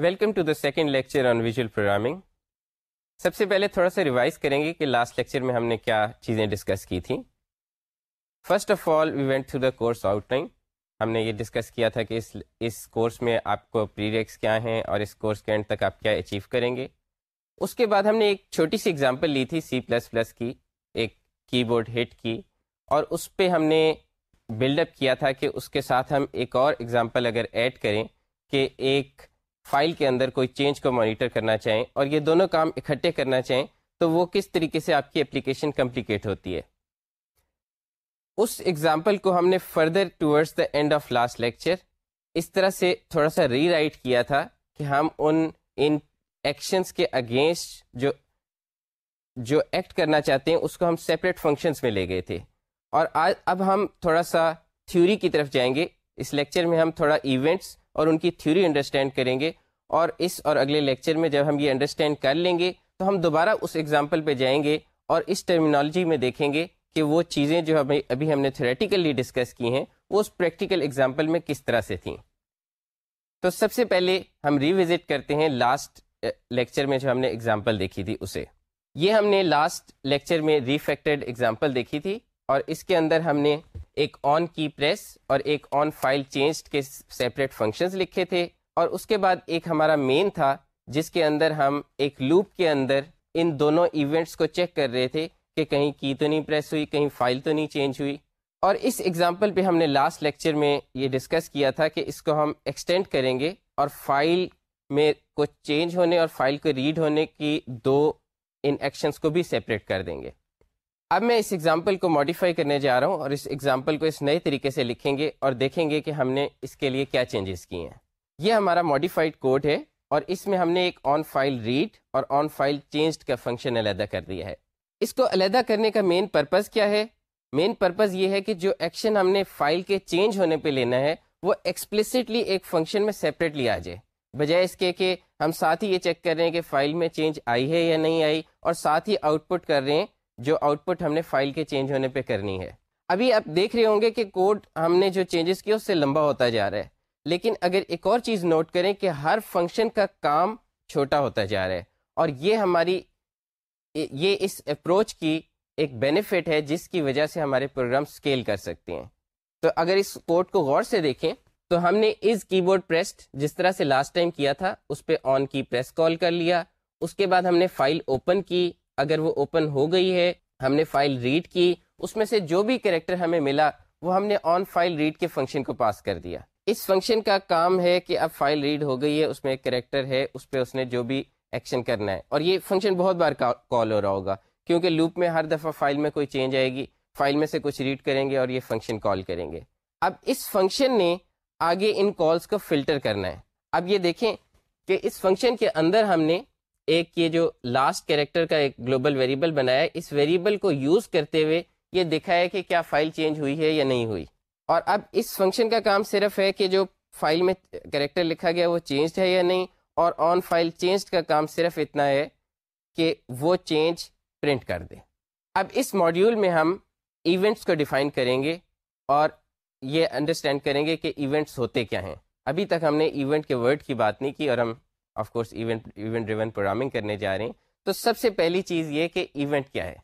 Welcome to the second lecture on visual programming سب سے پہلے تھوڑا سا ریوائز کریں گے کہ لاسٹ لیکچر میں ہم نے کیا چیزیں ڈسکس کی تھیں first of all we went through the course outline ہم نے یہ ڈسکس کیا تھا کہ اس اس کورس میں آپ کو پری ریکس کیا ہیں اور اس کورس کے اینڈ تک آپ کیا اچیو کریں گے اس کے بعد ہم نے ایک چھوٹی سی ایگزامپل لی تھی سی پلس پلس کی ایک کی بورڈ ہٹ کی اور اس پہ ہم نے بلڈ اپ کیا تھا کہ اس کے ساتھ ہم ایک اور ایگزامپل اگر ایڈ کریں کہ ایک فائل کے اندر کوئی چینج کو مانیٹر کرنا چاہیں اور یہ دونوں کام اکٹھے کرنا چاہیں تو وہ کس طریقے سے آپ کی اپلیکیشن کمپلیکیٹ ہوتی ہے؟ اس ایگزامپل کو ہم نے further towards the end of last lecture اس طرح سے تھوڑا سا ری رائٹ کیا تھا کہ ہم ان ان ایکشنس کے اگینسٹ جو جو ایکٹ کرنا چاہتے ہیں اس کو ہم سیپریٹ فنکشنس میں لے گئے تھے۔ اور آج اب ہم تھوڑا سا تھیوری کی طرف جائیں گے۔ اس لیکچر میں ہم تھوڑا ایونٹس اور ان کی تھیوری انڈرسٹینڈ کریں گے اور اس اور اگلے لیکچر میں جب ہم یہ انڈرسٹینڈ کر لیں گے تو ہم دوبارہ اس ایگزامپل پہ جائیں گے اور اس ٹرمینالوجی میں دیکھیں گے کہ وہ چیزیں جو ہمیں ابھی ہم نے تھریٹیکلی ڈسکس کی ہیں، وہ اس پریکٹیکل ایگزامپل میں کس طرح سے تھیں۔ تو سب سے پہلے ہم ریوزٹ کرتے ہیں لاسٹ لیکچر eh, میں جو ہم نے ایگزامپل دیکھی تھی، اسے۔ یہ ہم نے لاسٹ لیکچر میں ریفیکٹڈ ایگزامپل دیکھی تھی۔ اور اس کے اندر ہم نے ایک آن کی پریس اور ایک آن فائل چینج کے سیپریٹ فنکشنز لکھے تھے۔ اور اس کے بعد ایک ہمارا مین تھا، جس کے اندر ہم ایک لوپ کے اندر ان دونوں ایونٹس کو چیک کر رہے تھے کہ کہیں کی تو نہیں پریس ہوئی، کہیں فائل تو نہیں چینج ہوئی۔ اور اس ایگزامپل پہ ہم نے لاسٹ لیکچر میں یہ ڈسکس کیا تھا کہ اس کو ہم ایکسٹینڈ کریں گے اور فائل میں کچھ چینج ہونے اور فائل کو ریڈ ہونے کی دو ان ایکشنس کو بھی سیپریٹ کر دیں گے۔ اب میں اس ایگزامپل کو ماڈیفائی کرنے جا رہا ہوں اور اس ایگزامپل کو اس نئے طریقے سے لکھیں گے اور دیکھیں گے کہ ہم نے اس کے لیے کیا چینجز کیے ہیں۔ یہ ہمارا ماڈیفائڈ کوڈ ہے اور اس میں ہم نے ایک آن فائل ریڈ اور آن فائل چینج کا فنکشن علیحدہ کر دیا ہے۔ اس کو علیحدہ کرنے کا مین پرپز کیا ہے؟ مین پرپز یہ ہے کہ جو ایکشن ہم نے فائل کے چینج ہونے پہ لینا ہے، وہ ایکسپلسٹلی ایک فنکشن میں سیپریٹلی آ جائے۔ بجائے اس کے کہ ہم ساتھ ہی یہ چیک کر رہے ہیں کہ فائل میں چینج آئی ہے یا نہیں آئی اور ساتھ ہی آؤٹ پٹ کر رہے ہیں۔ جو آؤٹ پٹ ہم نے فائل کے چینج ہونے پہ کرنی ہے۔ ابھی آپ دیکھ رہے ہوں گے کہ کوڈ ہم نے جو چینجز کیا اس سے لمبا ہوتا جا رہا ہے۔ لیکن اگر ایک اور چیز نوٹ کریں کہ ہر فنکشن کا کام چھوٹا ہوتا جا رہا ہے اور یہ ہماری یہ اس اپروچ کی ایک بینیفٹ ہے جس کی وجہ سے ہمارے پروگرام اسکیل کر سکتے ہیں۔ تو اگر اس کوڈ کو غور سے دیکھیں تو ہم نے از کی بورڈ پریسڈ جس طرح سے لاسٹ ٹائم کیا تھا، اس پہ آن کی پریس کال کر لیا۔ اس کے بعد ہم نے فائل اوپن کی۔ اگر وہ اوپن ہو گئی ہے، ہم نے فائل ریڈ کی، اس میں سے جو بھی کریکٹر ہمیں ملا، وہ ہم نے آن فائل ریڈ کے فنکشن کو پاس کر دیا۔ اس فنکشن کا کام ہے کہ اب فائل ریڈ ہو گئی ہے، اس میں ایک کریکٹر ہے، اس پہ اس نے جو بھی ایکشن کرنا ہے۔ اور یہ فنکشن بہت بار کال ہو رہا ہوگا، کیونکہ لوپ میں ہر دفعہ فائل میں کوئی چینج آئے گی فائل میں سے کچھ ریڈ کریں گے اور یہ فنکشن کال کریں گے۔ اب اس فنکشن نے آگے ان کالس کو فلٹر کرنا ہے۔ اب یہ دیکھیں کہ اس فنکشن کے اندر ہم نے ایک یہ جو لاسٹ کیریکٹر کا ایک گلوبل ویریبل بنایا ہے، اس ویریبل کو یوز کرتے ہوئے یہ دکھا ہے کہ کیا فائل چینج ہوئی ہے یا نہیں ہوئی۔ اور اب اس فنکشن کا کام صرف ہے کہ جو فائل میں کریکٹر لکھا گیا وہ چینج ہے یا نہیں، اور آن فائل چینج کا کام صرف اتنا ہے کہ وہ چینج پرنٹ کر دے۔ اب اس ماڈیول میں ہم ایونٹس کو ڈیفائن کریں گے اور یہ انڈرسٹینڈ کریں گے کہ ایونٹس ہوتے کیا ہیں۔ ابھی تک ہم نے ایونٹ کے ورڈ کی بات نہیں کی اور ہم of course event event driven programming کرنے جا رہے ہیں۔ تو سب سے پہلی چیز یہ کہ ایونٹ کیا ہے۔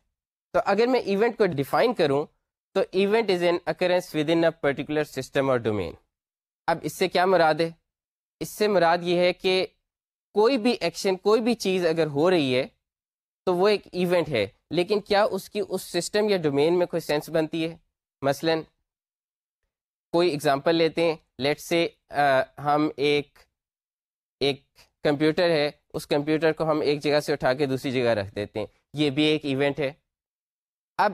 تو اگر میں ایونٹ کو ڈیفائن کروں، تو event is an occurrence with in particular system اور ڈومین اب اس سے کیا مراد ہے؟ اس سے مراد یہ ہے کہ کوئی بھی ایکشن کوئی بھی چیز اگر ہو رہی ہے، تو وہ ایک ایونٹ ہے۔ لیکن کیا اس کی اس سسٹم یا ڈومین میں کوئی سینس بنتی ہے؟ مثلا کوئی اگزامپل لیتے ہیں۔ لیٹ سے ہم ایک ایک کمپیوٹر ہے، اس کمپیوٹر کو ہم ایک جگہ سے اٹھا کے دوسری جگہ رکھ دیتے ہیں۔ یہ بھی ایک ایونٹ ہے۔ اب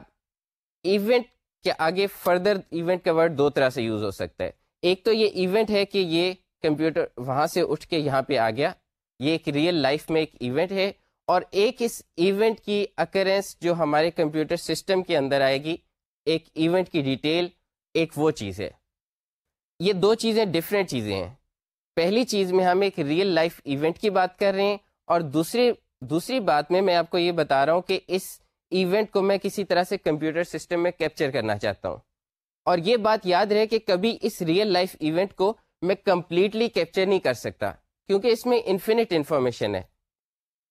ایونٹ کے آگے فردر ایونٹ کا ورڈ دو طرح سے یوز ہو سکتا ہے۔ ایک تو یہ ایونٹ ہے کہ یہ کمپیوٹر وہاں سے اٹھ کے یہاں پہ آ گیا۔ یہ ایک ریئل لائف میں ایک ایونٹ ہے۔ اور ایک اس ایونٹ کی اکرنس جو ہمارے کمپیوٹر سسٹم کے اندر آئے گی، ایک ایونٹ کی ڈیٹیل ایک وہ چیز ہے۔ یہ دو چیزیں ڈفرینٹ چیزیں ہیں۔ پہلی چیز میں ہم ایک ریئل لائف ایونٹ کی بات کر رہے ہیں اور دوسری دوسری بات میں میں آپ کو یہ بتا رہا ہوں کہ اس ایونٹ کو میں کسی طرح سے کمپیوٹر سسٹم میں کیپچر کرنا چاہتا ہوں۔ اور یہ بات یاد رہے کہ کبھی اس ریئل لائف ایونٹ کو میں کمپلیٹلی کیپچر نہیں کر سکتا، کیونکہ اس میں انفینٹ انفارمیشن ہے۔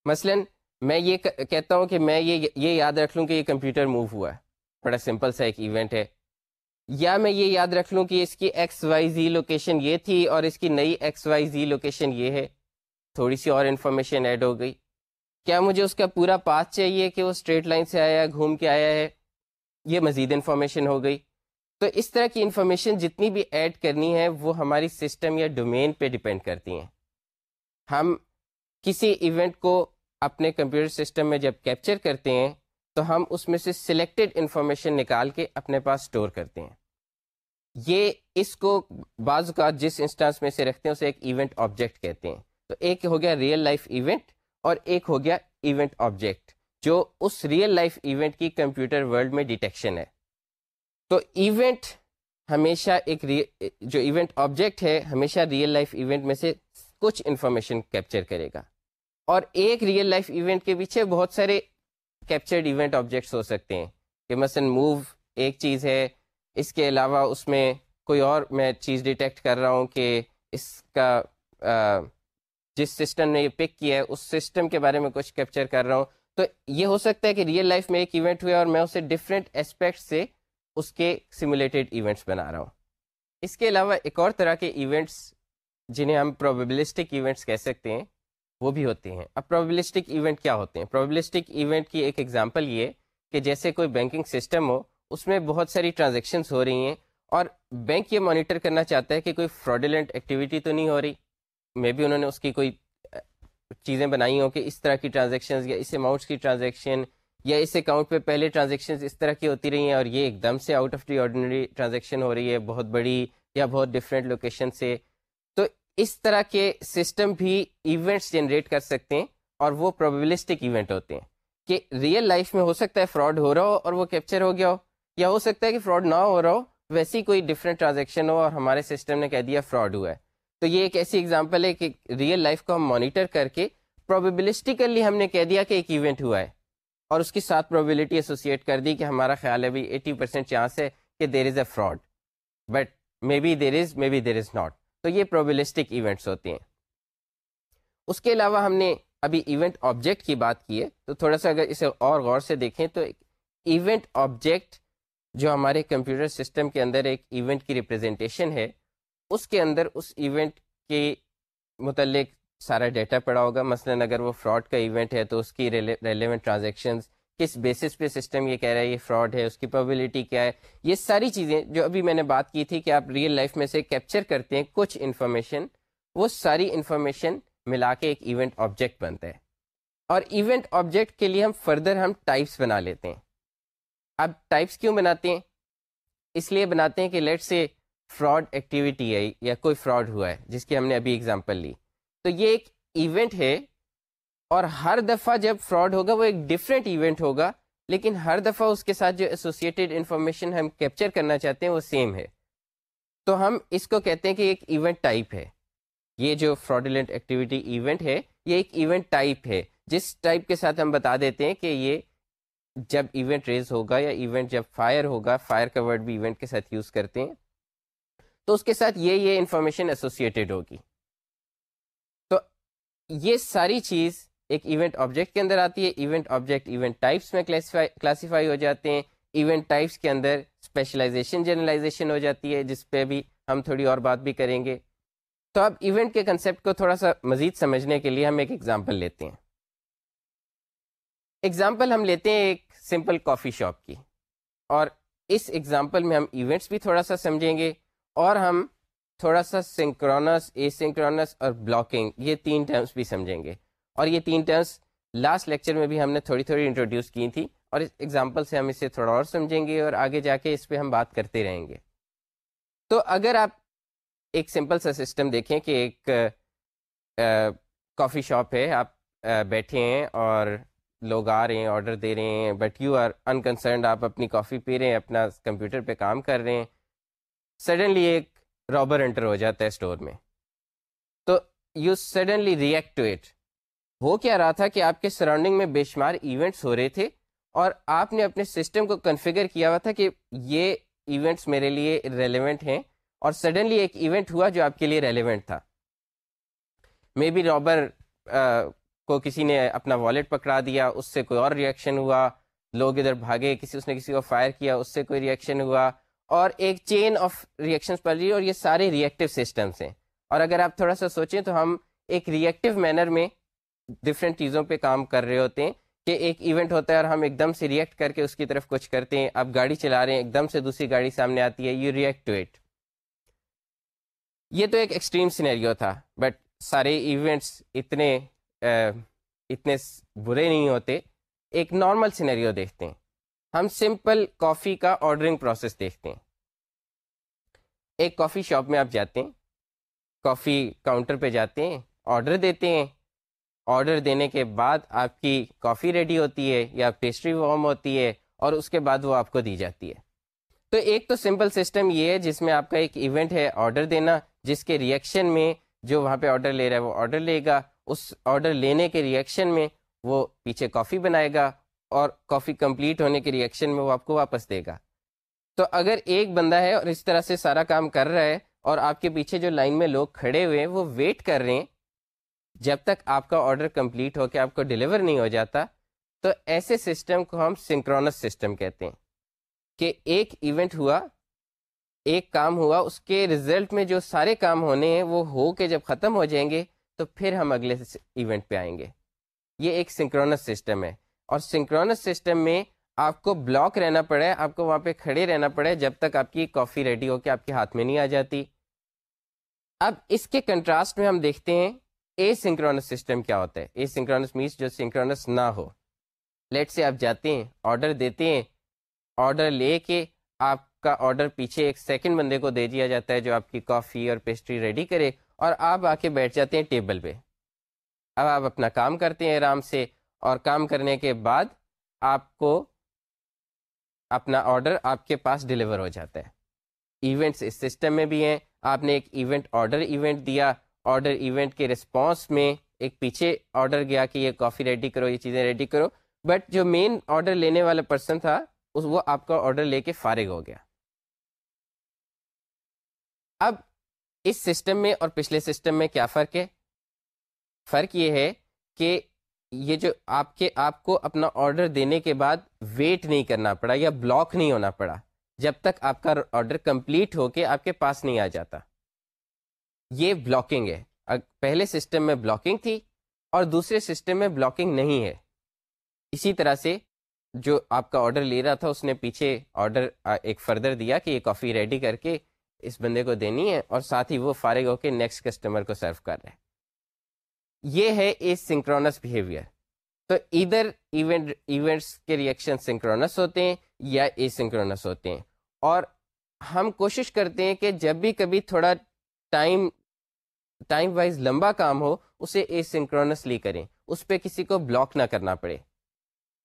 مثلا میں یہ کہتا ہوں کہ میں یہ یہ یاد رکھ لوں کہ یہ کمپیوٹر موو ہوا ہے۔ بڑا سمپل سا ایک ایونٹ ہے۔ یا میں یہ یاد رکھ لوں کہ اس کی ایکس وائی زی لوکیشن یہ تھی اور اس کی نئی ایکس وائی زی لوکیشن یہ ہے۔ تھوڑی سی اور انفارمیشن ایڈ ہو گئی۔ کیا مجھے اس کا پورا پاتھ چاہیے کہ وہ اسٹریٹ لائن سے آیا ہے، گھوم کے آیا ہے؟ یہ مزید انفارمیشن ہو گئی۔ تو اس طرح کی انفارمیشن جتنی بھی ایڈ کرنی ہے، وہ ہماری سسٹم یا ڈومین پہ ڈپینڈ کرتی ہیں۔ ہم کسی ایونٹ کو اپنے کمپیوٹر سسٹم میں جب کیپچر کرتے ہیں، تو ہم اس میں سے سلیکٹڈ انفارمیشن نکال کے اپنے پاس اسٹور کرتے ہیں۔ یہ اس کو بعض اوقات جس انسٹانس میں سے رکھتے ہیں، اسے ایک ایونٹ آبجیکٹ کہتے ہیں۔ تو ایک ہو گیا ریئل لائف ایونٹ اور ایک ہو گیا ایونٹ آبجیکٹ جو اس ریئل لائف ایونٹ کی کمپیوٹر ورلڈ میں ڈیٹیکشن ہے۔ تو ایونٹ ہمیشہ ایک جو ایونٹ آبجیکٹ ہے، ہمیشہ ریئل لائف ایونٹ میں سے کچھ انفارمیشن کیپچر کرے گا۔ اور ایک ریئل لائف ایونٹ کے پیچھے بہت سارے کیپچرڈ ایونٹ آبجیکٹس ہو سکتے ہیں۔ کہ مثلا موو ایک چیز ہے اس کے علاوہ اس میں کوئی اور میں چیز ڈیٹیکٹ کر رہا ہوں کہ اس کا جس سسٹم نے یہ پک کیا ہے، اس سسٹم کے بارے میں کچھ کیپچر کر رہا ہوں۔ تو یہ ہو سکتا ہے کہ ریئل لائف میں ایک ایونٹ ہوئے اور میں اسے ڈفرینٹ اسپیکٹ سے اس کے سمولیٹڈ ایونٹس بنا رہا ہوں۔ اس کے علاوہ ایک اور طرح کے ایونٹس جنہیں ہم پروبیبلسٹک ایونٹس کہہ سکتے ہیں، وہ بھی ہوتے ہیں۔ اب پروبیبلسٹک ایونٹ کیا ہوتے ہیں؟ پروبیبلسٹک ایونٹ کی ایک ایگزامپل یہ کہ جیسے کوئی بینکنگ سسٹم ہو اس میں بہت ساری ٹرانزیکشنس ہو رہی ہیں اور بینک یہ مانیٹر کرنا چاہتا ہے کہ کوئی فراڈیلنٹ ایکٹیویٹی تو نہیں ہو رہی۔ مے بی انہوں نے اس کی کوئی چیزیں بنائی ہوں کہ اس طرح کی ٹرانزیکشن یا اس اماؤنٹس کی ٹرانزیکشن یا اس اکاؤنٹ پہ پہلے ٹرانزیکشن اس طرح کی ہوتی رہی ہیں اور یہ ایک دم سے out of the ordinary transaction ہو رہی ہے، بہت بڑی یا بہت ڈفرینٹ لوکیشن سے۔ تو اس طرح کے سسٹم بھی ایونٹس جنریٹ کر سکتے ہیں اور وہ پروبیبلسٹک ایونٹ ہوتے ہیں کہ ریئل لائف میں ہو سکتا ہے فراڈ ہو رہا ہو اور وہ کیپچر ہو گیا ہو۔ یا ہو سکتا ہے کہ فراڈ نہ ہو رہا ہو، ویسی کوئی ڈفرینٹ ٹرانزیکشن ہو اور ہمارے سسٹم نے کہہ دیا فراڈ ہوا ہے۔ تو یہ ایک ایسی ایگزامپل ہے کہ ریئل لائف کو ہم مانیٹر کر کے پروبیبلسٹیکلی ہم نے کہہ دیا کہ ایک ایونٹ ہوا ہے اور اس کی ساتھ پروبیبلٹی ایسوسیٹ کر دی کہ ہمارا خیال ہے بھی ایٹی پرسینٹ چانس ہے کہ there is a fraud but maybe there is maybe there is not تو یہ پروبیلسٹک ایونٹس ہوتے ہیں۔ اس کے علاوہ ہم نے ابھی ایونٹ آبجیکٹ کی بات کی ہے۔ تو تھوڑا سا اگر اسے اور غور سے دیکھیں تو ایونٹ آبجیکٹ جو ہمارے کمپیوٹر سسٹم کے اندر ایک ایونٹ کی ریپرزینٹیشن ہے، اس کے اندر اس ایونٹ کے متعلق سارا ڈیٹا پڑا ہوگا۔ مثلا اگر وہ فراڈ کا ایونٹ ہے تو اس کی ریلیونٹ ٹرانزیکشن کس بیسس پہ سسٹم یہ کہہ رہا ہے یہ فراڈ ہے، اس کی پرابلٹی کیا ہے؟ یہ ساری چیزیں جو ابھی میں نے بات کی تھی کہ آپ ریئل لائف میں سے کیپچر کرتے ہیں کچھ انفارمیشن وہ ساری انفارمیشن ملا کے ایک ایونٹ آبجیکٹ بنتا ہے۔ اور ایونٹ آبجیکٹ کے لیے ہم فردر ہم ٹائپس بنا لیتے ہیں۔ اب ٹائپس کیوں بناتے ہیں؟ اس لیے بناتے ہیں کہ لیٹ سے فراڈ ایکٹیویٹی ہے یا کوئی فراڈ ہوا ہے، جس کی ہم نے ابھی اگزامپل لی۔ تو یہ ایک ایونٹ ہے اور ہر دفعہ جب فراڈ ہوگا وہ ایک ڈفرینٹ ایونٹ ہوگا، لیکن ہر دفعہ اس کے ساتھ جو ایسوسیٹیڈ انفارمیشن ہم کیپچر کرنا چاہتے ہیں وہ سیم ہے۔ تو ہم اس کو کہتے ہیں کہ ایک ایونٹ ٹائپ ہے۔ یہ جو فراڈیلنٹ ایکٹیویٹی ایونٹ ہے، یہ ایک ایونٹ ٹائپ ہے۔ جس ٹائپ کے ساتھ ہم بتا دیتے ہیں کہ یہ جب ایونٹ ریز ہوگا یا ایونٹ جب فائر ہوگا فائر کا ورڈ بھی ایونٹ کے ساتھ یوز کرتے ہیں۔ تو اس کے ساتھ یہ یہ انفارمیشن ایسوسیٹیڈ ہوگی۔ تو یہ ساری چیز ایک ایونٹ آبجیکٹ کے اندر آتی ہے۔ ایونٹ آبجیکٹ ایونٹ ٹائپس میں کلاسیفائی ہو جاتے ہیں۔ ایونٹ ٹائپس کے اندر اسپیشلائزیشن جرنلائزیشن ہو جاتی ہے، جس پہ بھی ہم تھوڑی اور بات بھی کریں گے۔ تو اب ایونٹ کے کنسیپٹ کو تھوڑا سا مزید سمجھنے کے لیے ہم ایک ایگزامپل لیتے ہیں۔ ایگزامپل ہم لیتے ہیں ایک سمپل کافی شاپ کی۔ اور اس ایگزامپل میں ہم ایونٹس بھی تھوڑا سا سمجھیں گے اور ہم تھوڑا سا سنکرونس اے سنکرونس اور بلاکنگ یہ تین ٹرمس بھی سمجھیں گے۔ اور یہ تین ٹرمس لاسٹ لیکچر میں بھی ہم نے تھوڑی تھوڑی انٹروڈیوس کی تھی اور اس ایگزامپل سے ہم اسے تھوڑا اور سمجھیں گے اور آگے جا کے اس پہ ہم بات کرتے رہیں گے۔ تو اگر آپ ایک سمپل سا سسٹم دیکھیں کہ ایک کافی شاپ ہے، آپ بیٹھے ہیں اور لوگ آ رہے ہیں آرڈر دے رہے ہیں بٹ یو آر انکنسرنڈ آپ اپنی کافی پی رہے ہیں، اپنا کمپیوٹر پہ کام کر رہے ہیں۔ سڈنلی ایک رابر انٹر ہو جاتا ہے اسٹور میں۔ تو you suddenly react to it وہ کیا رہا تھا کہ آپ کے سراؤنڈنگ میں بے شمار ایونٹس ہو رہے تھے اور آپ نے اپنے سسٹم کو کنفیگر کیا ہوا تھا کہ یہ ایونٹس میرے لیے ریلیونٹ ہیں اور سڈنلی ایک ایونٹ ہوا جو آپ کے لیے ریلیونٹ تھا۔ مے بی رابر کو کسی نے اپنا والیٹ پکڑا دیا، اس سے کوئی اور ریئیکشن ہوا، لوگ ادھر بھاگے، کسی اس نے کسی کو فائر کیا، اس سے کوئی ریئیکشن ہوا، اور ایک چین آف ریئیکشن پڑ رہی ہے، اور یہ سارے ریئیکٹیو سسٹمس ہیں۔ اور اگر آپ تھوڑا سا سوچیں تو ہم ایک ریئیکٹیو مینر میں ڈفرینٹ چیزوں پہ کام کر رہے ہوتے ہیں کہ ایک ایونٹ ہوتا ہے اور ہم ایک دم سے ریئیکٹ کر کے اس کی طرف کچھ کرتے ہیں۔ آپ گاڑی چلا رہے ہیں، ایک دم سے دوسری گاڑی سامنے آتی ہے یو ریئیکٹ ٹو اٹ یہ تو ایک ایکسٹریم سینیریو تھا بٹ سارے ایونٹس اتنے اتنے برے نہیں ہوتے۔ ایک نارمل سینیریو دیکھتے ہیں۔ ہم سمپل کافی کا آرڈرنگ پروسیس دیکھتے ہیں۔ ایک کافی شاپ میں آپ جاتے ہیں۔ کافی کاؤنٹر پہ جاتے ہیں۔ آرڈر دیتے ہیں۔ آرڈر دینے کے بعد آپ کی کافی ریڈی ہوتی ہے یا پیسٹری وارم ہوتی ہے اور اس کے بعد وہ آپ کو دی جاتی ہے۔ تو ایک تو سمپل سسٹم یہ ہے جس میں آپ کا ایک ایونٹ ہے آرڈر دینا، جس کے ریئیکشن میں جو وہاں پہ آرڈر لے رہا ہے وہ آرڈر لے گا۔ اس آرڈر لینے کے ریئیکشن میں وہ پیچھے کافی بنائے گا اور کافی کمپلیٹ ہونے کے ریئیکشن میں وہ آپ کو واپس دے گا۔ تو اگر ایک بندہ ہے اور اس طرح سے سارا کام کر رہا ہے اور آپ کے پیچھے جو لائن میں لوگ کھڑے ہوئے ہیں، وہ ویٹ کر رہے ہیں، جب تک آپ کا آرڈر کمپلیٹ ہو کے آپ کو ڈلیور نہیں ہو جاتا، تو ایسے سسٹم کو ہم سنکرونس سسٹم کہتے ہیں کہ ایک ایونٹ ہوا، ایک کام ہوا، اس کے ریزلٹ میں جو سارے کام ہونے ہیں، وہ ہو کے جب ختم ہو جائیں گے تو پھر ہم اگلے ایونٹ پہ آئیں گے۔ یہ ایک سنکرونس سسٹم ہے۔ اور سنکرونس سسٹم میں آپ کو بلاک رہنا پڑے آپ کو وہاں پہ کھڑے رہنا پڑے جب تک آپ کی کافی ریڈی ہو کے آپ کے ہاتھ میں نہیں آ جاتی۔ اب اس کے کنٹراسٹ میں ہم دیکھتے ہیں اے سنکرونس سسٹم کیا ہوتا ہے۔ اے سنکرونس مینس جو سنکرونس نہ ہو۔ لیٹ سے آپ جاتے ہیں آرڈر دیتے ہیں۔ آرڈر لے کے آپ کا آرڈر پیچھے ایک سیکنڈ بندے کو دے دیا جاتا ہے جو آپ کی کافی اور پیسٹری ریڈی کرے۔ اور آپ آ کے بیٹھ جاتے ہیں ٹیبل پہ۔ اب آپ اپنا کام کرتے ہیں آرام سے اور کام کرنے کے بعد آپ کو اپنا آرڈر آپ کے پاس ڈلیور ہو جاتا ہے۔ ایونٹس اس سسٹم میں بھی ہیں۔ آپ نے ایک ایونٹ آرڈر ایونٹ دیا۔ آرڈر ایونٹ کے رسپانس میں ایک پیچھے آرڈر گیا کہ یہ کافی ریڈی کرو، یہ چیزیں ریڈی کرو۔ بٹ جو مین آرڈر لینے والا پرسن تھا، اس وہ آپ کا آرڈر لے کے فارغ ہو گیا۔ اب اس سسٹم میں اور پچھلے سسٹم میں کیا فرق ہے؟ فرق یہ ہے کہ یہ جو آپ کے آپ کو اپنا آرڈر دینے کے بعد ویٹ نہیں کرنا پڑا یا بلاک نہیں ہونا پڑا جب تک آپ کا آرڈر کمپلیٹ ہو کے آپ کے پاس نہیں آ جاتا۔ یہ بلاکنگ ہے۔ پہلے سسٹم میں بلاکنگ تھی اور دوسرے سسٹم میں بلاکنگ نہیں ہے۔ اسی طرح سے جو آپ کا آرڈر لے رہا تھا اس نے پیچھے آرڈر ایک فردر دیا کہ یہ کافی ریڈی کر کے اس بندے کو دینی ہے اور ساتھ ہی وہ فارغ ہو کے نیکسٹ کسٹمر کو سرو کر رہے ہیں یہ ہے اے سنکرونس بیہیویئر تو ادھر ایونٹ ایونٹس کے ریئیکشن سنکرونس ہوتے ہیں یا اے سنکرونس ہوتے ہیں۔ اور ہم کوشش کرتے ہیں کہ جب بھی کبھی تھوڑا ٹائم ٹائم وائز لمبا کام ہو، اسے اے سنکرونسلی کریں۔ اس پہ کسی کو بلاک نہ کرنا پڑے۔